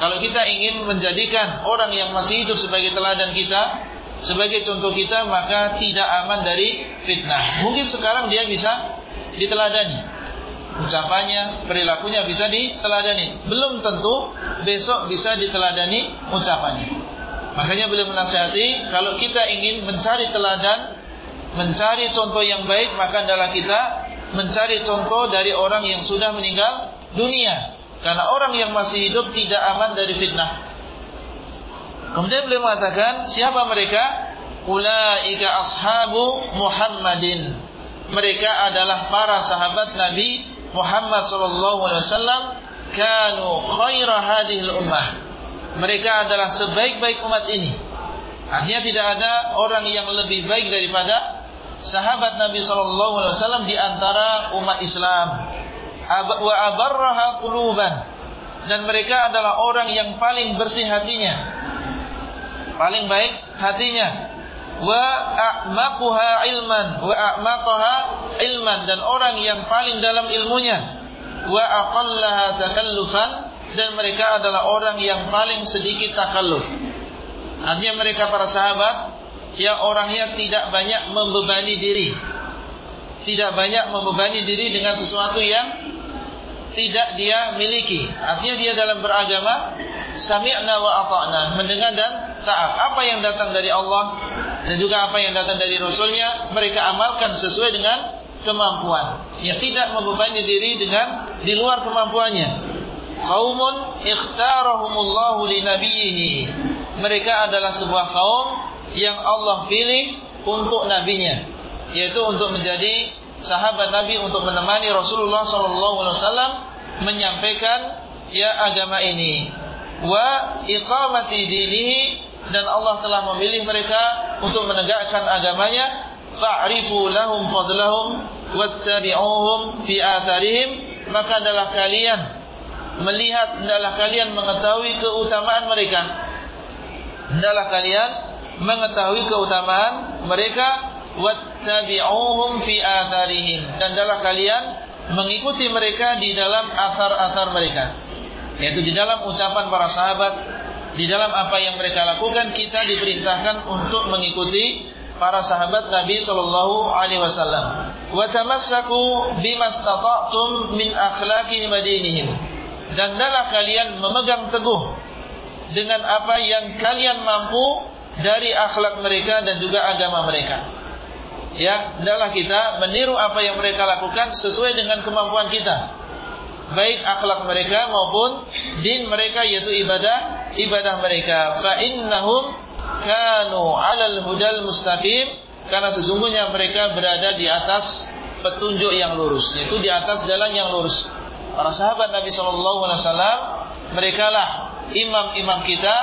Kalau kita ingin menjadikan orang yang masih hidup sebagai teladan kita, sebagai contoh kita, maka tidak aman dari fitnah. Mungkin sekarang dia bisa diteladani ucapannya, perilakunya bisa diteladani. Belum tentu besok bisa diteladani ucapannya. Makanya beliau menasihati kalau kita ingin mencari teladan, mencari contoh yang baik, maka adalah kita mencari contoh dari orang yang sudah meninggal dunia. Karena orang yang masih hidup tidak aman dari fitnah. Kemudian beliau mengatakan, siapa mereka? Ulaika ashabu Muhammadin. Mereka adalah para sahabat Nabi Muhammad sallallahu alaihi wasallam kanu khaira hadhil ummah. Mereka adalah sebaik-baik umat ini. Artinya tidak ada orang yang lebih baik daripada sahabat Nabi sallallahu alaihi wasallam di antara umat Islam. Wa abarraha quluban. Dan mereka adalah orang yang paling bersih hatinya. Paling baik hatinya. Wa a'maquha ilman wa a'maqaha ilman dan orang yang paling dalam ilmunya wa aqallaha takallufan dan mereka adalah orang yang paling sedikit takalluf. Artinya mereka para sahabat yang orangnya tidak banyak membebani diri. Tidak banyak membebani diri dengan sesuatu yang tidak dia miliki. Artinya dia dalam beragama sami'na wa ata'na, mendengar dan taat. Apa yang datang dari Allah dan juga apa yang datang dari Rasulnya mereka amalkan sesuai dengan kemampuan. Ya tidak membebani diri dengan di luar kemampuannya. Qaumun ikhtarahumullahu linabiyhi. Mereka adalah sebuah kaum yang Allah pilih untuk nabinya, yaitu untuk menjadi sahabat Nabi untuk menemani Rasulullah sallallahu alaihi wasallam menyampaikan ya agama ini. Wa iqamati dinihi dan Allah telah memilih mereka untuk menegakkan agamanya fa'rifu lahum fadlahum wattabi'uhum fi atharihim maka adalah kalian melihat adalah kalian mengetahui keutamaan mereka adalah kalian mengetahui keutamaan mereka wattabi'uhum fi atharihim dan adalah kalian mengikuti mereka di dalam athar-athar mereka yaitu di dalam ucapan para sahabat di dalam apa yang mereka lakukan kita diperintahkan untuk mengikuti para sahabat Nabi sallallahu alaihi wasallam. Wa tamassaku bimastata'tum min akhlaqi madinihim. Dan adalah kalian memegang teguh dengan apa yang kalian mampu dari akhlak mereka dan juga agama mereka. Ya, adalah kita meniru apa yang mereka lakukan sesuai dengan kemampuan kita. Baik akhlak mereka maupun din mereka yaitu ibadah ibadah mereka. Fa innahum kanu 'alal hudal mustaqim karena sesungguhnya mereka berada di atas petunjuk yang lurus yaitu di atas jalan yang lurus para sahabat Nabi sallallahu alaihi wasallam mereka lah imam-imam kita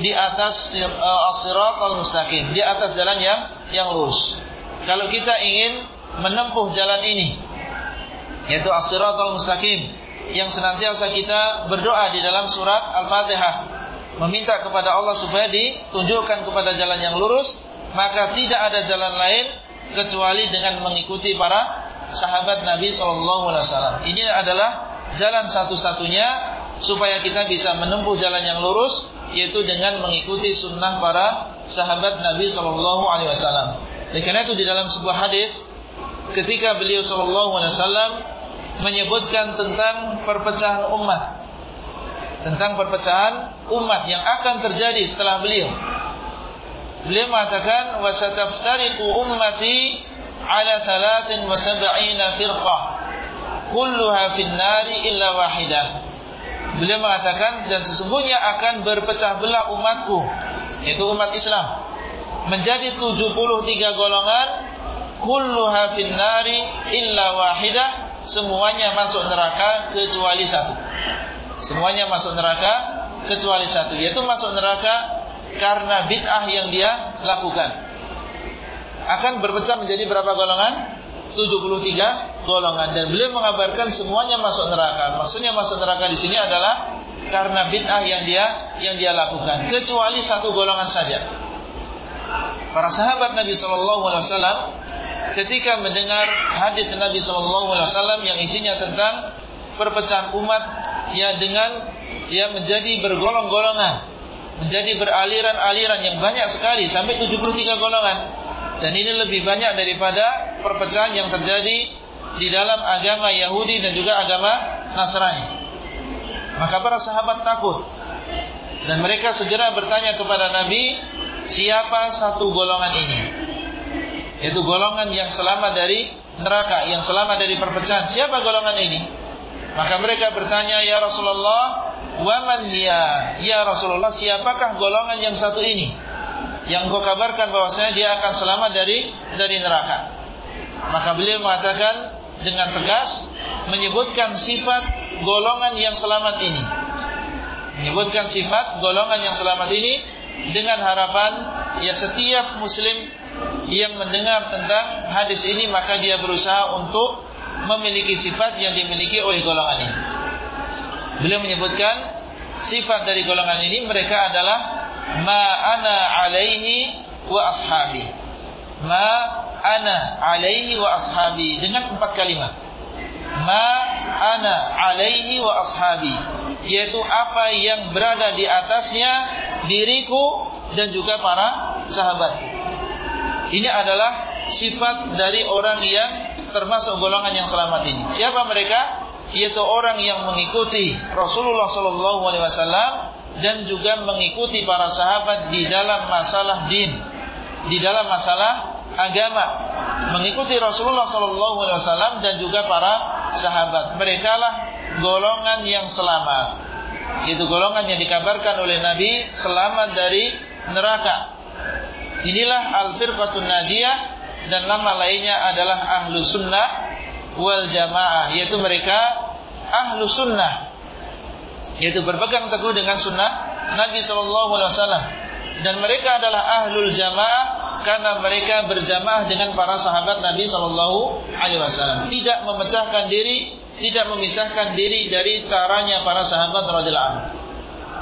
di atas uh, as-siratal mustaqim di atas jalan yang yang lurus kalau kita ingin menempuh jalan ini yaitu as-siratal mustaqim yang senantiasa kita berdoa di dalam surat Al-Fatihah meminta kepada Allah supaya ditunjukkan kepada jalan yang lurus, maka tidak ada jalan lain kecuali dengan mengikuti para sahabat Nabi Shallallahu Alaihi Wasallam. Ini adalah jalan satu-satunya supaya kita bisa menempuh jalan yang lurus, yaitu dengan mengikuti sunnah para sahabat Nabi Shallallahu Alaihi Wasallam. Oleh karena itu di dalam sebuah hadis ketika beliau Shallallahu Alaihi Wasallam menyebutkan tentang perpecahan umat tentang perpecahan umat yang akan terjadi setelah beliau. Beliau mengatakan wasataftariqu ummati ala 73 firqah kulluha fin nari illa wahidah. Beliau mengatakan dan sesungguhnya akan berpecah belah umatku yaitu umat Islam menjadi 73 golongan kulluha fin nari illa wahidah semuanya masuk neraka kecuali satu. Semuanya masuk neraka kecuali satu yaitu masuk neraka karena bid'ah yang dia lakukan. Akan berpecah menjadi berapa golongan? 73 golongan dan beliau mengabarkan semuanya masuk neraka. Maksudnya masuk neraka di sini adalah karena bid'ah yang dia yang dia lakukan kecuali satu golongan saja. Para sahabat Nabi Shallallahu alaihi wasallam ketika mendengar hadis Nabi Shallallahu alaihi wasallam yang isinya tentang perpecahan umat ya dengan ya menjadi bergolong-golongan, menjadi beraliran-aliran yang banyak sekali sampai 73 golongan. Dan ini lebih banyak daripada perpecahan yang terjadi di dalam agama Yahudi dan juga agama Nasrani. Maka para sahabat takut dan mereka segera bertanya kepada Nabi, siapa satu golongan ini? Yaitu golongan yang selamat dari neraka yang selamat dari perpecahan. Siapa golongan ini? Maka mereka bertanya, "Ya Rasulullah, wa man hiya?" Ya Rasulullah, siapakah golongan yang satu ini? Yang kau kabarkan bahwasanya dia akan selamat dari dari neraka. Maka beliau mengatakan dengan tegas menyebutkan sifat golongan yang selamat ini. Menyebutkan sifat golongan yang selamat ini dengan harapan ya setiap muslim yang mendengar tentang hadis ini maka dia berusaha untuk memiliki sifat yang dimiliki oleh golongan ini. Beliau menyebutkan sifat dari golongan ini mereka adalah ma ana alaihi wa ashabi. Ma ana alaihi wa ashabi dengan empat kalimat. Ma ana alaihi wa ashabi yaitu apa yang berada di atasnya diriku dan juga para sahabatku. Ini adalah sifat dari orang yang termasuk golongan yang selamat ini. Siapa mereka? Yaitu orang yang mengikuti Rasulullah Sallallahu Alaihi Wasallam dan juga mengikuti para sahabat di dalam masalah din, di dalam masalah agama, mengikuti Rasulullah Sallallahu Alaihi Wasallam dan juga para sahabat. Mereka lah golongan yang selamat. Itu golongan yang dikabarkan oleh Nabi selamat dari neraka. Inilah al-firqatun najiyah dan nama lainnya adalah ahlu sunnah wal jamaah yaitu mereka ahlu sunnah yaitu berpegang teguh dengan sunnah Nabi Shallallahu Alaihi Wasallam. Dan mereka adalah ahlul jamaah karena mereka berjamaah dengan para sahabat Nabi Shallallahu Alaihi Wasallam. Tidak memecahkan diri tidak memisahkan diri dari caranya para sahabat radhiyallahu anhu.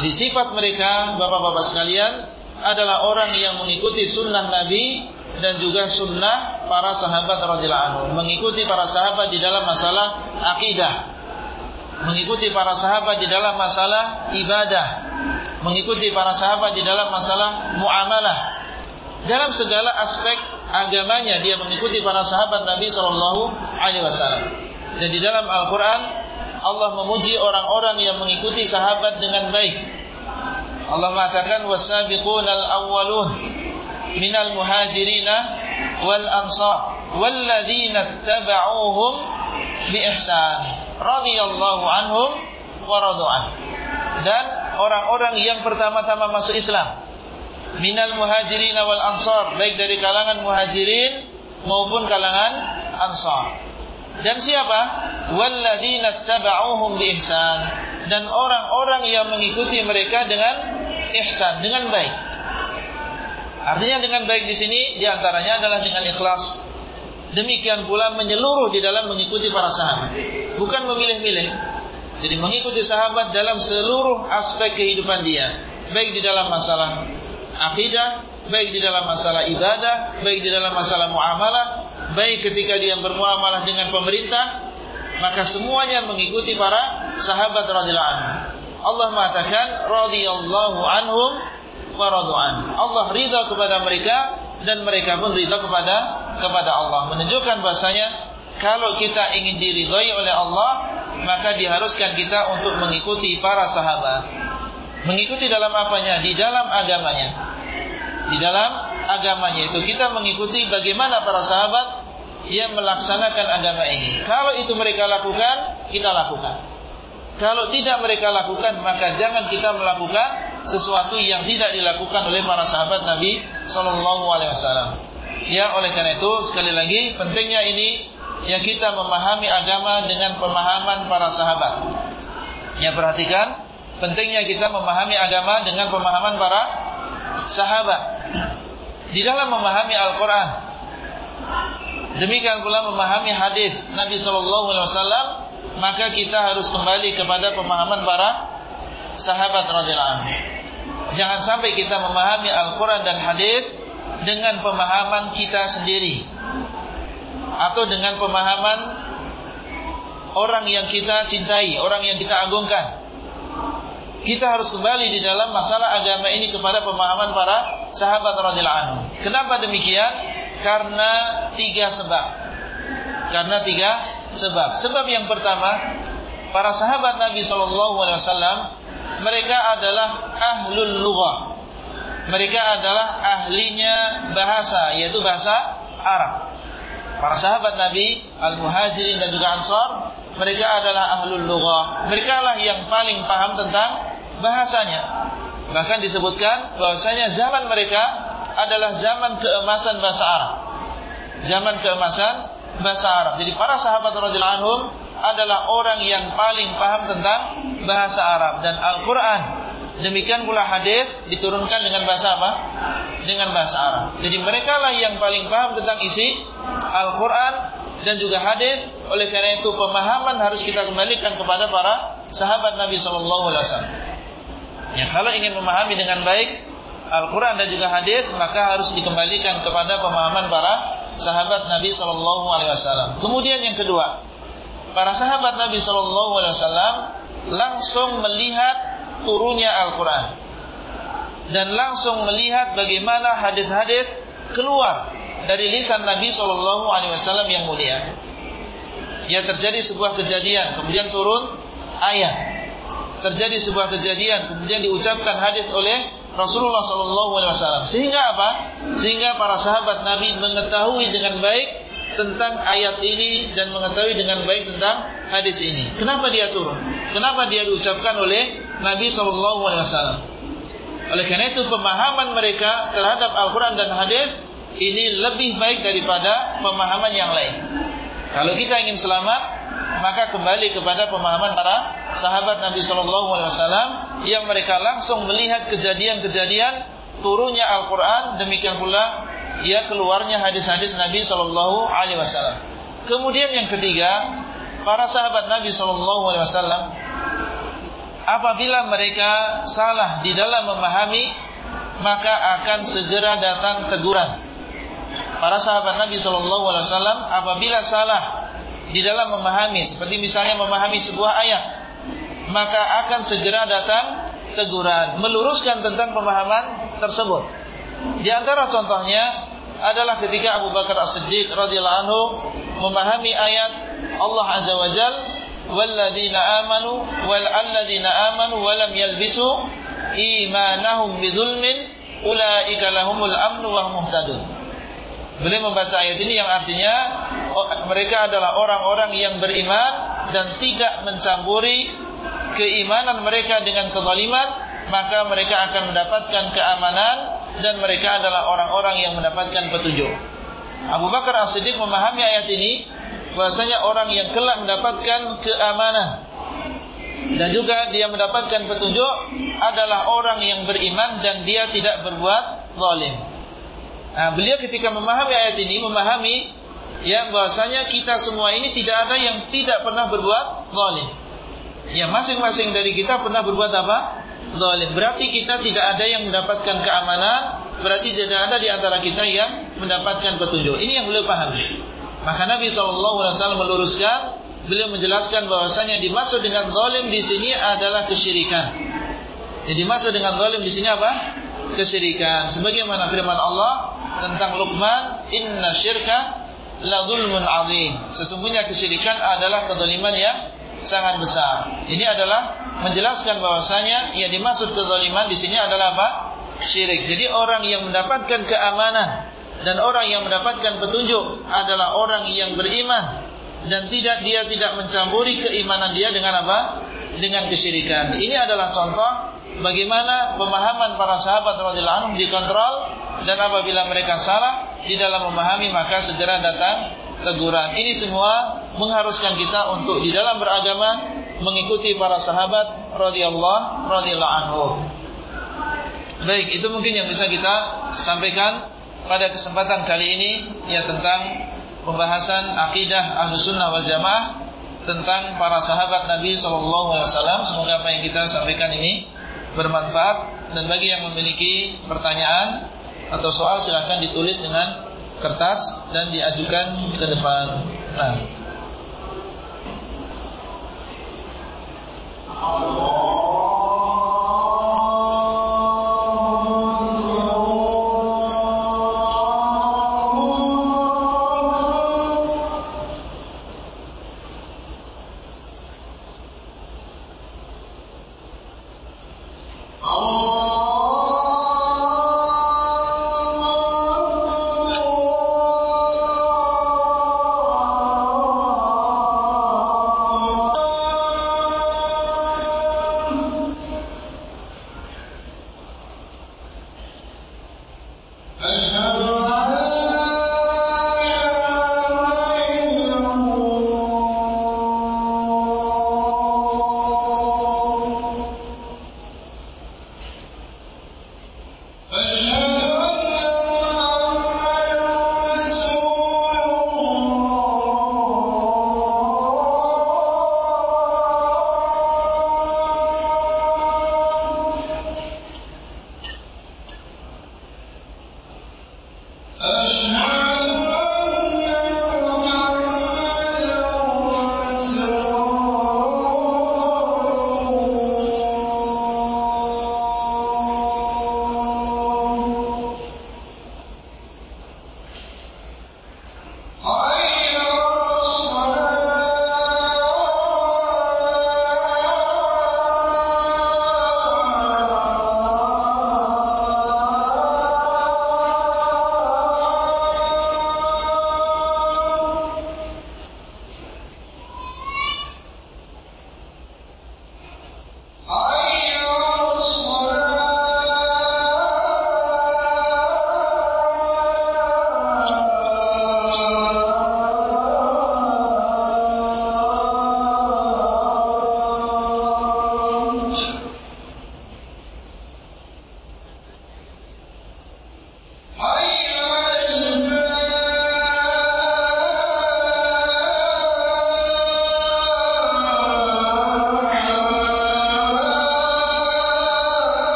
Jadi sifat mereka bapak-bapak sekalian adalah orang yang mengikuti sunnah Nabi dan juga sunnah para sahabat radhiyallahu anhu, mengikuti para sahabat di dalam masalah akidah, mengikuti para sahabat di dalam masalah ibadah, mengikuti para sahabat di dalam masalah muamalah. Dalam segala aspek agamanya dia mengikuti para sahabat Nabi sallallahu alaihi wasallam. Dan di dalam Al-Qur'an Allah memuji orang-orang yang mengikuti sahabat dengan baik. Allah mengatakan wasabiqunal awwalun minal muhajirina wal ansar walladzina tabauhum bi ihsan radhiyallahu anhum wa radu'an dan orang-orang yang pertama-tama masuk Islam minal muhajirin wal ansar baik dari kalangan muhajirin maupun kalangan ansar. Dan siapa? Walladzina tabauhum bi ihsan dan orang-orang yang mengikuti mereka dengan ihsan dengan baik. Artinya dengan baik di sini di antaranya adalah dengan ikhlas. Demikian pula menyeluruh di dalam mengikuti para sahabat. Bukan memilih-milih. Jadi mengikuti sahabat dalam seluruh aspek kehidupan dia. Baik di dalam masalah akidah, baik di dalam masalah ibadah, baik di dalam masalah muamalah, baik ketika dia bermuamalah dengan pemerintah, maka semuanya mengikuti para sahabat radhiyallahu anhu. Allah mengatakan radhiyallahu anhum waradu'an. Allah ridha kepada mereka dan mereka pun ridha kepada kepada Allah. Menunjukkan bahasanya kalau kita ingin diridhai oleh Allah, maka diharuskan kita untuk mengikuti para sahabat. Mengikuti dalam apanya? Di dalam agamanya. Di dalam agamanya itu kita mengikuti bagaimana para sahabat yang melaksanakan agama ini. Kalau itu mereka lakukan, kita lakukan. Kalau tidak mereka lakukan, maka jangan kita melakukan sesuatu yang tidak dilakukan oleh para sahabat Nabi Sallallahu Alaihi Wasallam. Ya, oleh karena itu sekali lagi pentingnya ini ya kita memahami agama dengan pemahaman para sahabat. Ya perhatikan pentingnya kita memahami agama dengan pemahaman para sahabat. Di dalam memahami Al-Quran, demikian pula memahami hadis Nabi Sallallahu Alaihi Wasallam, maka kita harus kembali kepada pemahaman para sahabat radhiyallahu anhu. Jangan sampai kita memahami Al-Quran dan Hadis dengan pemahaman kita sendiri atau dengan pemahaman orang yang kita cintai, orang yang kita agungkan. Kita harus kembali di dalam masalah agama ini kepada pemahaman para sahabat radhiyallahu anhu. Kenapa demikian? Karena tiga sebab. Karena tiga sebab. Sebab yang pertama, para sahabat Nabi Shallallahu Alaihi Wasallam mereka adalah ahlul lughah. Mereka adalah ahlinya bahasa, yaitu bahasa Arab. Para sahabat Nabi, Al-Muhajirin dan juga Ansar, mereka adalah ahlul lughah. Mereka lah yang paling paham tentang bahasanya. Bahkan disebutkan bahwasanya zaman mereka adalah zaman keemasan bahasa Arab. Zaman keemasan bahasa Arab. Jadi para sahabat radhiyallahu anhum adalah orang yang paling paham tentang bahasa Arab dan Al-Qur'an. Demikian pula hadis diturunkan dengan bahasa apa? Dengan bahasa Arab. Jadi mereka lah yang paling paham tentang isi Al-Qur'an dan juga hadis. Oleh karena itu pemahaman harus kita kembalikan kepada para sahabat Nabi sallallahu alaihi wasallam. Ya, kalau ingin memahami dengan baik Al-Quran dan juga hadis maka harus dikembalikan kepada pemahaman para sahabat Nabi Shallallahu Alaihi Wasallam. Kemudian yang kedua, para sahabat Nabi Shallallahu Alaihi Wasallam langsung melihat turunnya Al-Quran dan langsung melihat bagaimana hadis-hadis keluar dari lisan Nabi Shallallahu Alaihi Wasallam yang mulia. Ya terjadi sebuah kejadian, kemudian turun ayat. Terjadi sebuah kejadian, kemudian diucapkan hadis oleh Rasulullah Shallallahu Alaihi Wasallam. Sehingga apa? Sehingga para sahabat Nabi mengetahui dengan baik tentang ayat ini dan mengetahui dengan baik tentang hadis ini. Kenapa dia turun? Kenapa dia diucapkan oleh Nabi Wasallam? Oleh karena itu pemahaman mereka terhadap Al-Quran dan hadis ini lebih baik daripada pemahaman yang lain. Kalau kita ingin selamat, maka kembali kepada pemahaman para sahabat Nabi Wasallam yang mereka langsung melihat kejadian-kejadian turunnya Al-Quran demikian pula ya keluarnya hadis-hadis Nabi Shallallahu Alaihi Wasallam. Kemudian yang ketiga, para sahabat Nabi Shallallahu Alaihi Wasallam apabila mereka salah di dalam memahami maka akan segera datang teguran. Para sahabat Nabi Shallallahu Alaihi Wasallam apabila salah di dalam memahami seperti misalnya memahami sebuah ayat maka akan segera datang teguran meluruskan tentang pemahaman tersebut di antara contohnya adalah ketika Abu Bakar As-Siddiq radhiyallahu anhu memahami ayat Allah azza wa jal walladzina amanu wal alladzina amanu wa lam yalbisu imanahum bidzulmin ulaika lahumul amnu wa hum muhtadun. Beliau membaca ayat ini yang artinya oh, mereka adalah orang-orang yang beriman dan tidak mencampuri keimanan mereka dengan kezaliman, maka mereka akan mendapatkan keamanan dan mereka adalah orang-orang yang mendapatkan petunjuk. Abu Bakar As-Siddiq memahami ayat ini bahwasanya orang yang kelak mendapatkan keamanan dan juga dia mendapatkan petunjuk adalah orang yang beriman dan dia tidak berbuat zalim. Nah, beliau ketika memahami ayat ini memahami ya bahwasanya kita semua ini tidak ada yang tidak pernah berbuat zalim. Ya, masing-masing dari kita pernah berbuat apa? Zalim. Berarti kita tidak ada yang mendapatkan keamanan, berarti tidak ada di antara kita yang mendapatkan petunjuk. Ini yang beliau pahami. Maka Nabi SAW meluruskan, beliau menjelaskan bahwasanya dimaksud dengan zalim di sini adalah kesyirikan. Jadi dimaksud dengan zalim di sini apa? Kesyirikan. Sebagaimana firman Allah, tentang Luqman, inna syirka la zulmun azim. Sesungguhnya kesyirikan adalah kezaliman yang sangat besar. Ini adalah menjelaskan bahwasanya yang dimaksud kezaliman di sini adalah apa? Syirik. Jadi orang yang mendapatkan keamanan dan orang yang mendapatkan petunjuk adalah orang yang beriman dan tidak dia tidak mencampuri keimanan dia dengan apa? Dengan kesyirikan. Ini adalah contoh bagaimana pemahaman para sahabat radhiyallahu anhum dikontrol dan apabila mereka salah di dalam memahami maka segera datang teguran. Ini semua mengharuskan kita untuk di dalam beragama mengikuti para sahabat radhiyallahu radhiyallahu anhu. Baik, itu mungkin yang bisa kita sampaikan pada kesempatan kali ini ya tentang pembahasan akidah Ahlussunnah wal Jamaah tentang para sahabat Nabi sallallahu alaihi wasallam. Semoga apa yang kita sampaikan ini bermanfaat dan bagi yang memiliki pertanyaan atau soal silahkan ditulis dengan kertas dan diajukan ke depan. Nah.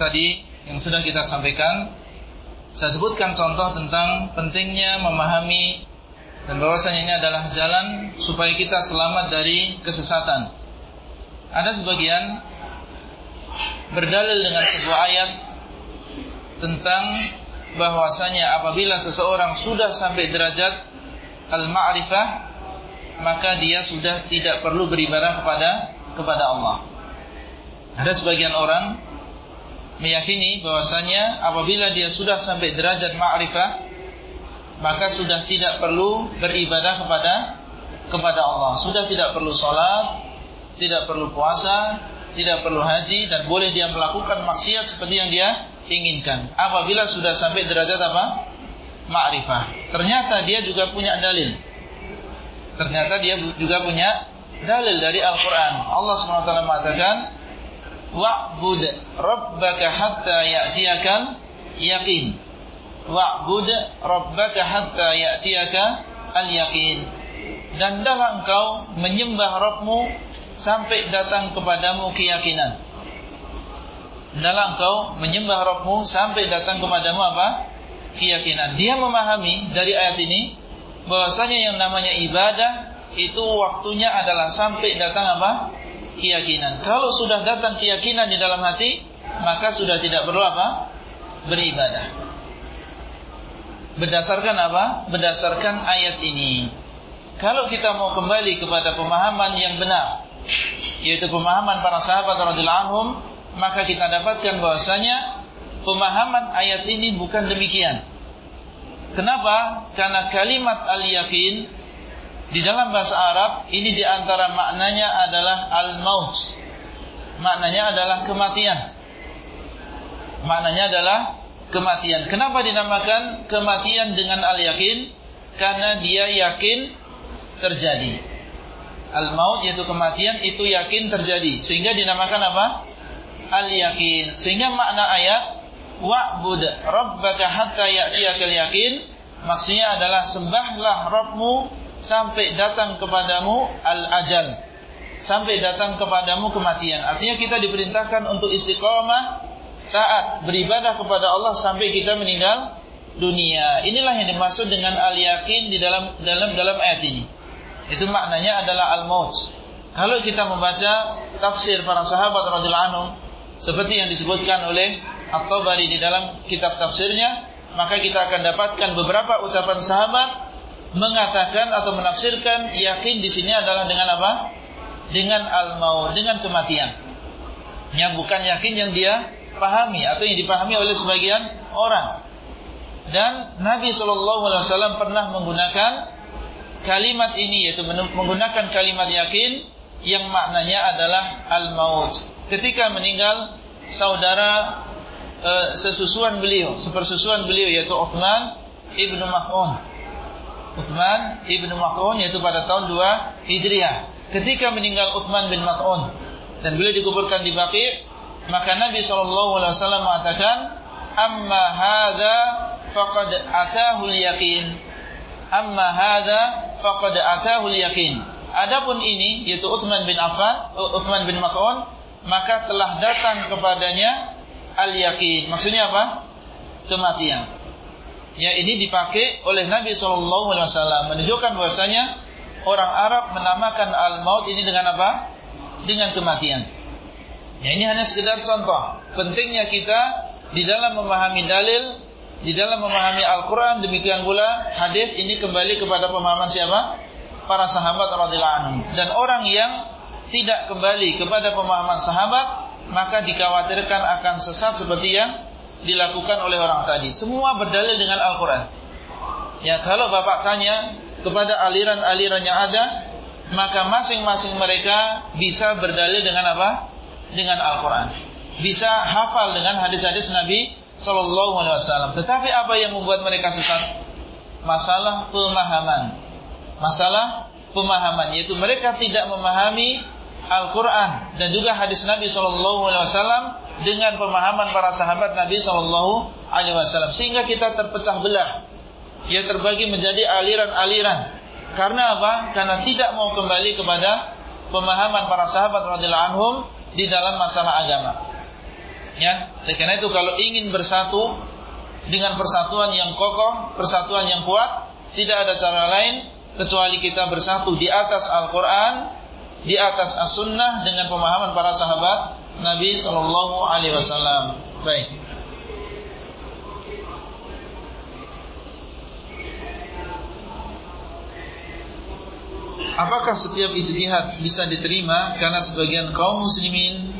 Tadi yang sudah kita sampaikan saya sebutkan contoh tentang pentingnya memahami dan bahwasanya ini adalah jalan supaya kita selamat dari kesesatan. Ada sebagian berdalil dengan sebuah ayat tentang bahwasanya apabila seseorang sudah sampai derajat al-ma'rifah maka dia sudah tidak perlu beribadah kepada kepada Allah. Ada sebagian orang meyakini bahwasanya apabila dia sudah sampai derajat ma'rifah maka sudah tidak perlu beribadah kepada kepada Allah, sudah tidak perlu sholat, tidak perlu puasa, tidak perlu haji dan boleh dia melakukan maksiat seperti yang dia inginkan. Apabila sudah sampai derajat apa? Ma'rifah. Ternyata dia juga punya dalil. Ternyata dia juga punya dalil dari Al-Qur'an. Allah SWT mengatakan wa'bud rabbaka hatta ya'tiyakal yaqin wa'bud rabbaka hatta ya'tiyaka al yaqin dan hendaklah engkau menyembah Rabbmu sampai datang kepadamu keyakinan. Hendaklah engkau menyembah Rabbmu sampai datang kepadamu apa? Keyakinan. Dia memahami dari ayat ini bahwasanya yang namanya ibadah itu waktunya adalah sampai datang apa keyakinan. Kalau sudah datang keyakinan di dalam hati, maka sudah tidak perlu apa? Beribadah. Berdasarkan apa? Berdasarkan ayat ini. Kalau kita mau kembali kepada pemahaman yang benar, yaitu pemahaman para sahabat radhiyallahu anhum, maka kita dapatkan bahwasanya pemahaman ayat ini bukan demikian. Kenapa? Karena kalimat al-yakin di dalam bahasa Arab ini di antara maknanya adalah al-maut. Maknanya adalah kematian. Maknanya adalah kematian. Kenapa dinamakan kematian dengan al-yakin? Karena dia yakin terjadi. Al-maut yaitu kematian itu yakin terjadi. Sehingga dinamakan apa? Al-yakin. Sehingga makna ayat wa'bud rabbaka hatta ya'tiyakal yakin maksudnya adalah sembahlah Rabbmu sampai datang kepadamu al-ajal. Sampai datang kepadamu kematian. Artinya kita diperintahkan untuk istiqomah taat beribadah kepada Allah sampai kita meninggal dunia. Inilah yang dimaksud dengan al-yakin di dalam dalam dalam ayat ini. Itu maknanya adalah al-maut. Kalau kita membaca tafsir para sahabat radhiyallahu anhum seperti yang disebutkan oleh At-Tabari di dalam kitab tafsirnya, maka kita akan dapatkan beberapa ucapan sahabat mengatakan atau menafsirkan yakin di sini adalah dengan apa? Dengan al-maut, dengan kematian. Yang bukan yakin yang dia pahami atau yang dipahami oleh sebagian orang. Dan Nabi Shallallahu Alaihi Wasallam pernah menggunakan kalimat ini yaitu menggunakan kalimat yakin yang maknanya adalah al-maut. Ketika meninggal saudara uh, sesusuan beliau, sepersusuan beliau yaitu Uthman ibnu Maf'un. Uthman ibnu Maf'un yaitu pada tahun 2 Hijriah. Ketika meninggal Uthman bin Maf'un dan beliau dikuburkan di Baqi, maka Nabi SAW mengatakan, "Amma hadza faqad atahu al-yaqin." Amma hadza faqad atahu al-yaqin. Adapun ini yaitu Uthman bin Affan, Uthman bin Maf'un, maka telah datang kepadanya al-yakin. Maksudnya apa? Kematian. Ya ini dipakai oleh Nabi Shallallahu Alaihi Wasallam menunjukkan bahwasanya orang Arab menamakan al-maut ini dengan apa? Dengan kematian. Ya ini hanya sekedar contoh. Pentingnya kita di dalam memahami dalil, di dalam memahami Al-Quran, demikian pula hadis ini kembali kepada pemahaman siapa? Para sahabat radhiyallahu anhum. Dan orang yang tidak kembali kepada pemahaman sahabat, maka dikhawatirkan akan sesat seperti yang dilakukan oleh orang tadi. Semua berdalil dengan Al-Quran. Ya, kalau Bapak tanya kepada aliran-aliran yang ada, maka masing-masing mereka bisa berdalil dengan apa? Dengan Al-Quran. Bisa hafal dengan hadis-hadis Nabi Sallallahu Alaihi Wasallam. Tetapi apa yang membuat mereka sesat? Masalah pemahaman. Masalah pemahaman, yaitu mereka tidak memahami Al-Quran dan juga hadis Nabi Shallallahu Alaihi Wasallam dengan pemahaman para sahabat Nabi Shallallahu Alaihi Wasallam sehingga kita terpecah belah, ya terbagi menjadi aliran-aliran. Karena apa? Karena tidak mau kembali kepada pemahaman para sahabat radhiyallahu anhum di dalam masalah agama. Ya, karena itu kalau ingin bersatu dengan persatuan yang kokoh, persatuan yang kuat, tidak ada cara lain kecuali kita bersatu di atas Al-Quran di atas as-sunnah dengan pemahaman para sahabat Nabi Shallallahu Alaihi Wasallam. Baik. Apakah setiap ijtihad bisa diterima karena sebagian kaum muslimin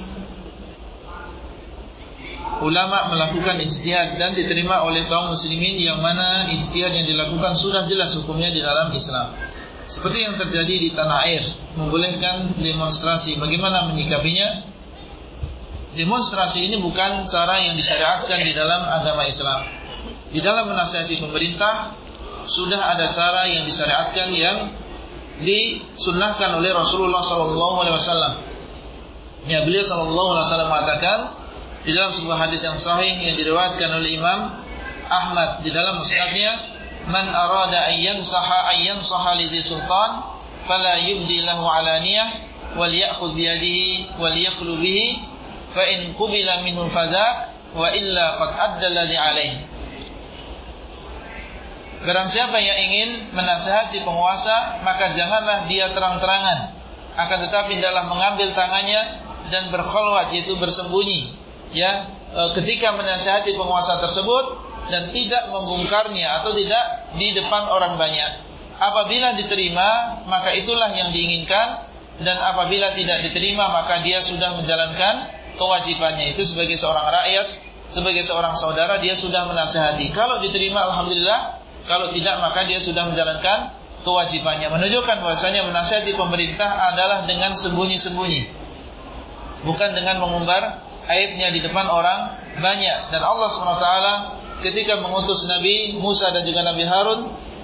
ulama melakukan ijtihad dan diterima oleh kaum muslimin yang mana ijtihad yang dilakukan sudah jelas hukumnya di dalam Islam. Seperti yang terjadi di tanah air Membolehkan demonstrasi Bagaimana menyikapinya Demonstrasi ini bukan cara yang disyariatkan Di dalam agama Islam. Di dalam menasihati pemerintah Sudah ada cara yang disyariatkan Yang disunnahkan oleh Rasulullah SAW Ya beliau SAW mengatakan Di dalam sebuah hadis yang sahih Yang diriwayatkan oleh Imam Ahmad Di dalam musnadnya man arada an yansaha an yansaha lidhi sultan fala yubdi lahu alaniyah wal ya'khudh bi yadihi wal yakhlu bihi fa in qubila minhu fadha wa illa qad adda alladhi alayhi Barang siapa yang ingin menasihati penguasa maka janganlah dia terang-terangan akan tetapi hendaklah mengambil tangannya dan berkholwat yaitu bersembunyi ya e, ketika menasihati penguasa tersebut dan tidak membongkarnya atau tidak di depan orang banyak. Apabila diterima, maka itulah yang diinginkan dan apabila tidak diterima, maka dia sudah menjalankan kewajibannya. Itu sebagai seorang rakyat, sebagai seorang saudara dia sudah menasihati. Kalau diterima alhamdulillah, kalau tidak maka dia sudah menjalankan kewajibannya. Menunjukkan bahwasanya menasihati pemerintah adalah dengan sembunyi-sembunyi. Bukan dengan mengumbar aibnya di depan orang banyak dan Allah SWT ketika mengutus Nabi Musa dan juga Nabi Harun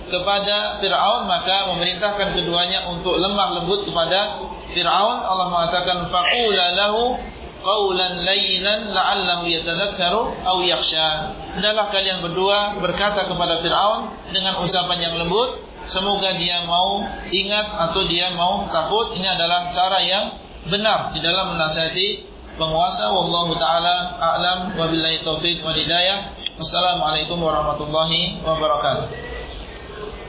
kepada Fir'aun maka memerintahkan keduanya untuk lemah lembut kepada Fir'aun Allah mengatakan faqula lahu qawlan layyinan la'allahu yatadhakkaru aw yakhsha. Hendaklah kalian berdua berkata kepada Firaun dengan ucapan yang lembut, semoga dia mau ingat atau dia mau takut. Ini adalah cara yang benar di dalam menasihati penguasa. Wallahu taala a'lam wa billahi taufik wal hidayah. Wassalamualaikum warahmatullahi wabarakatuh.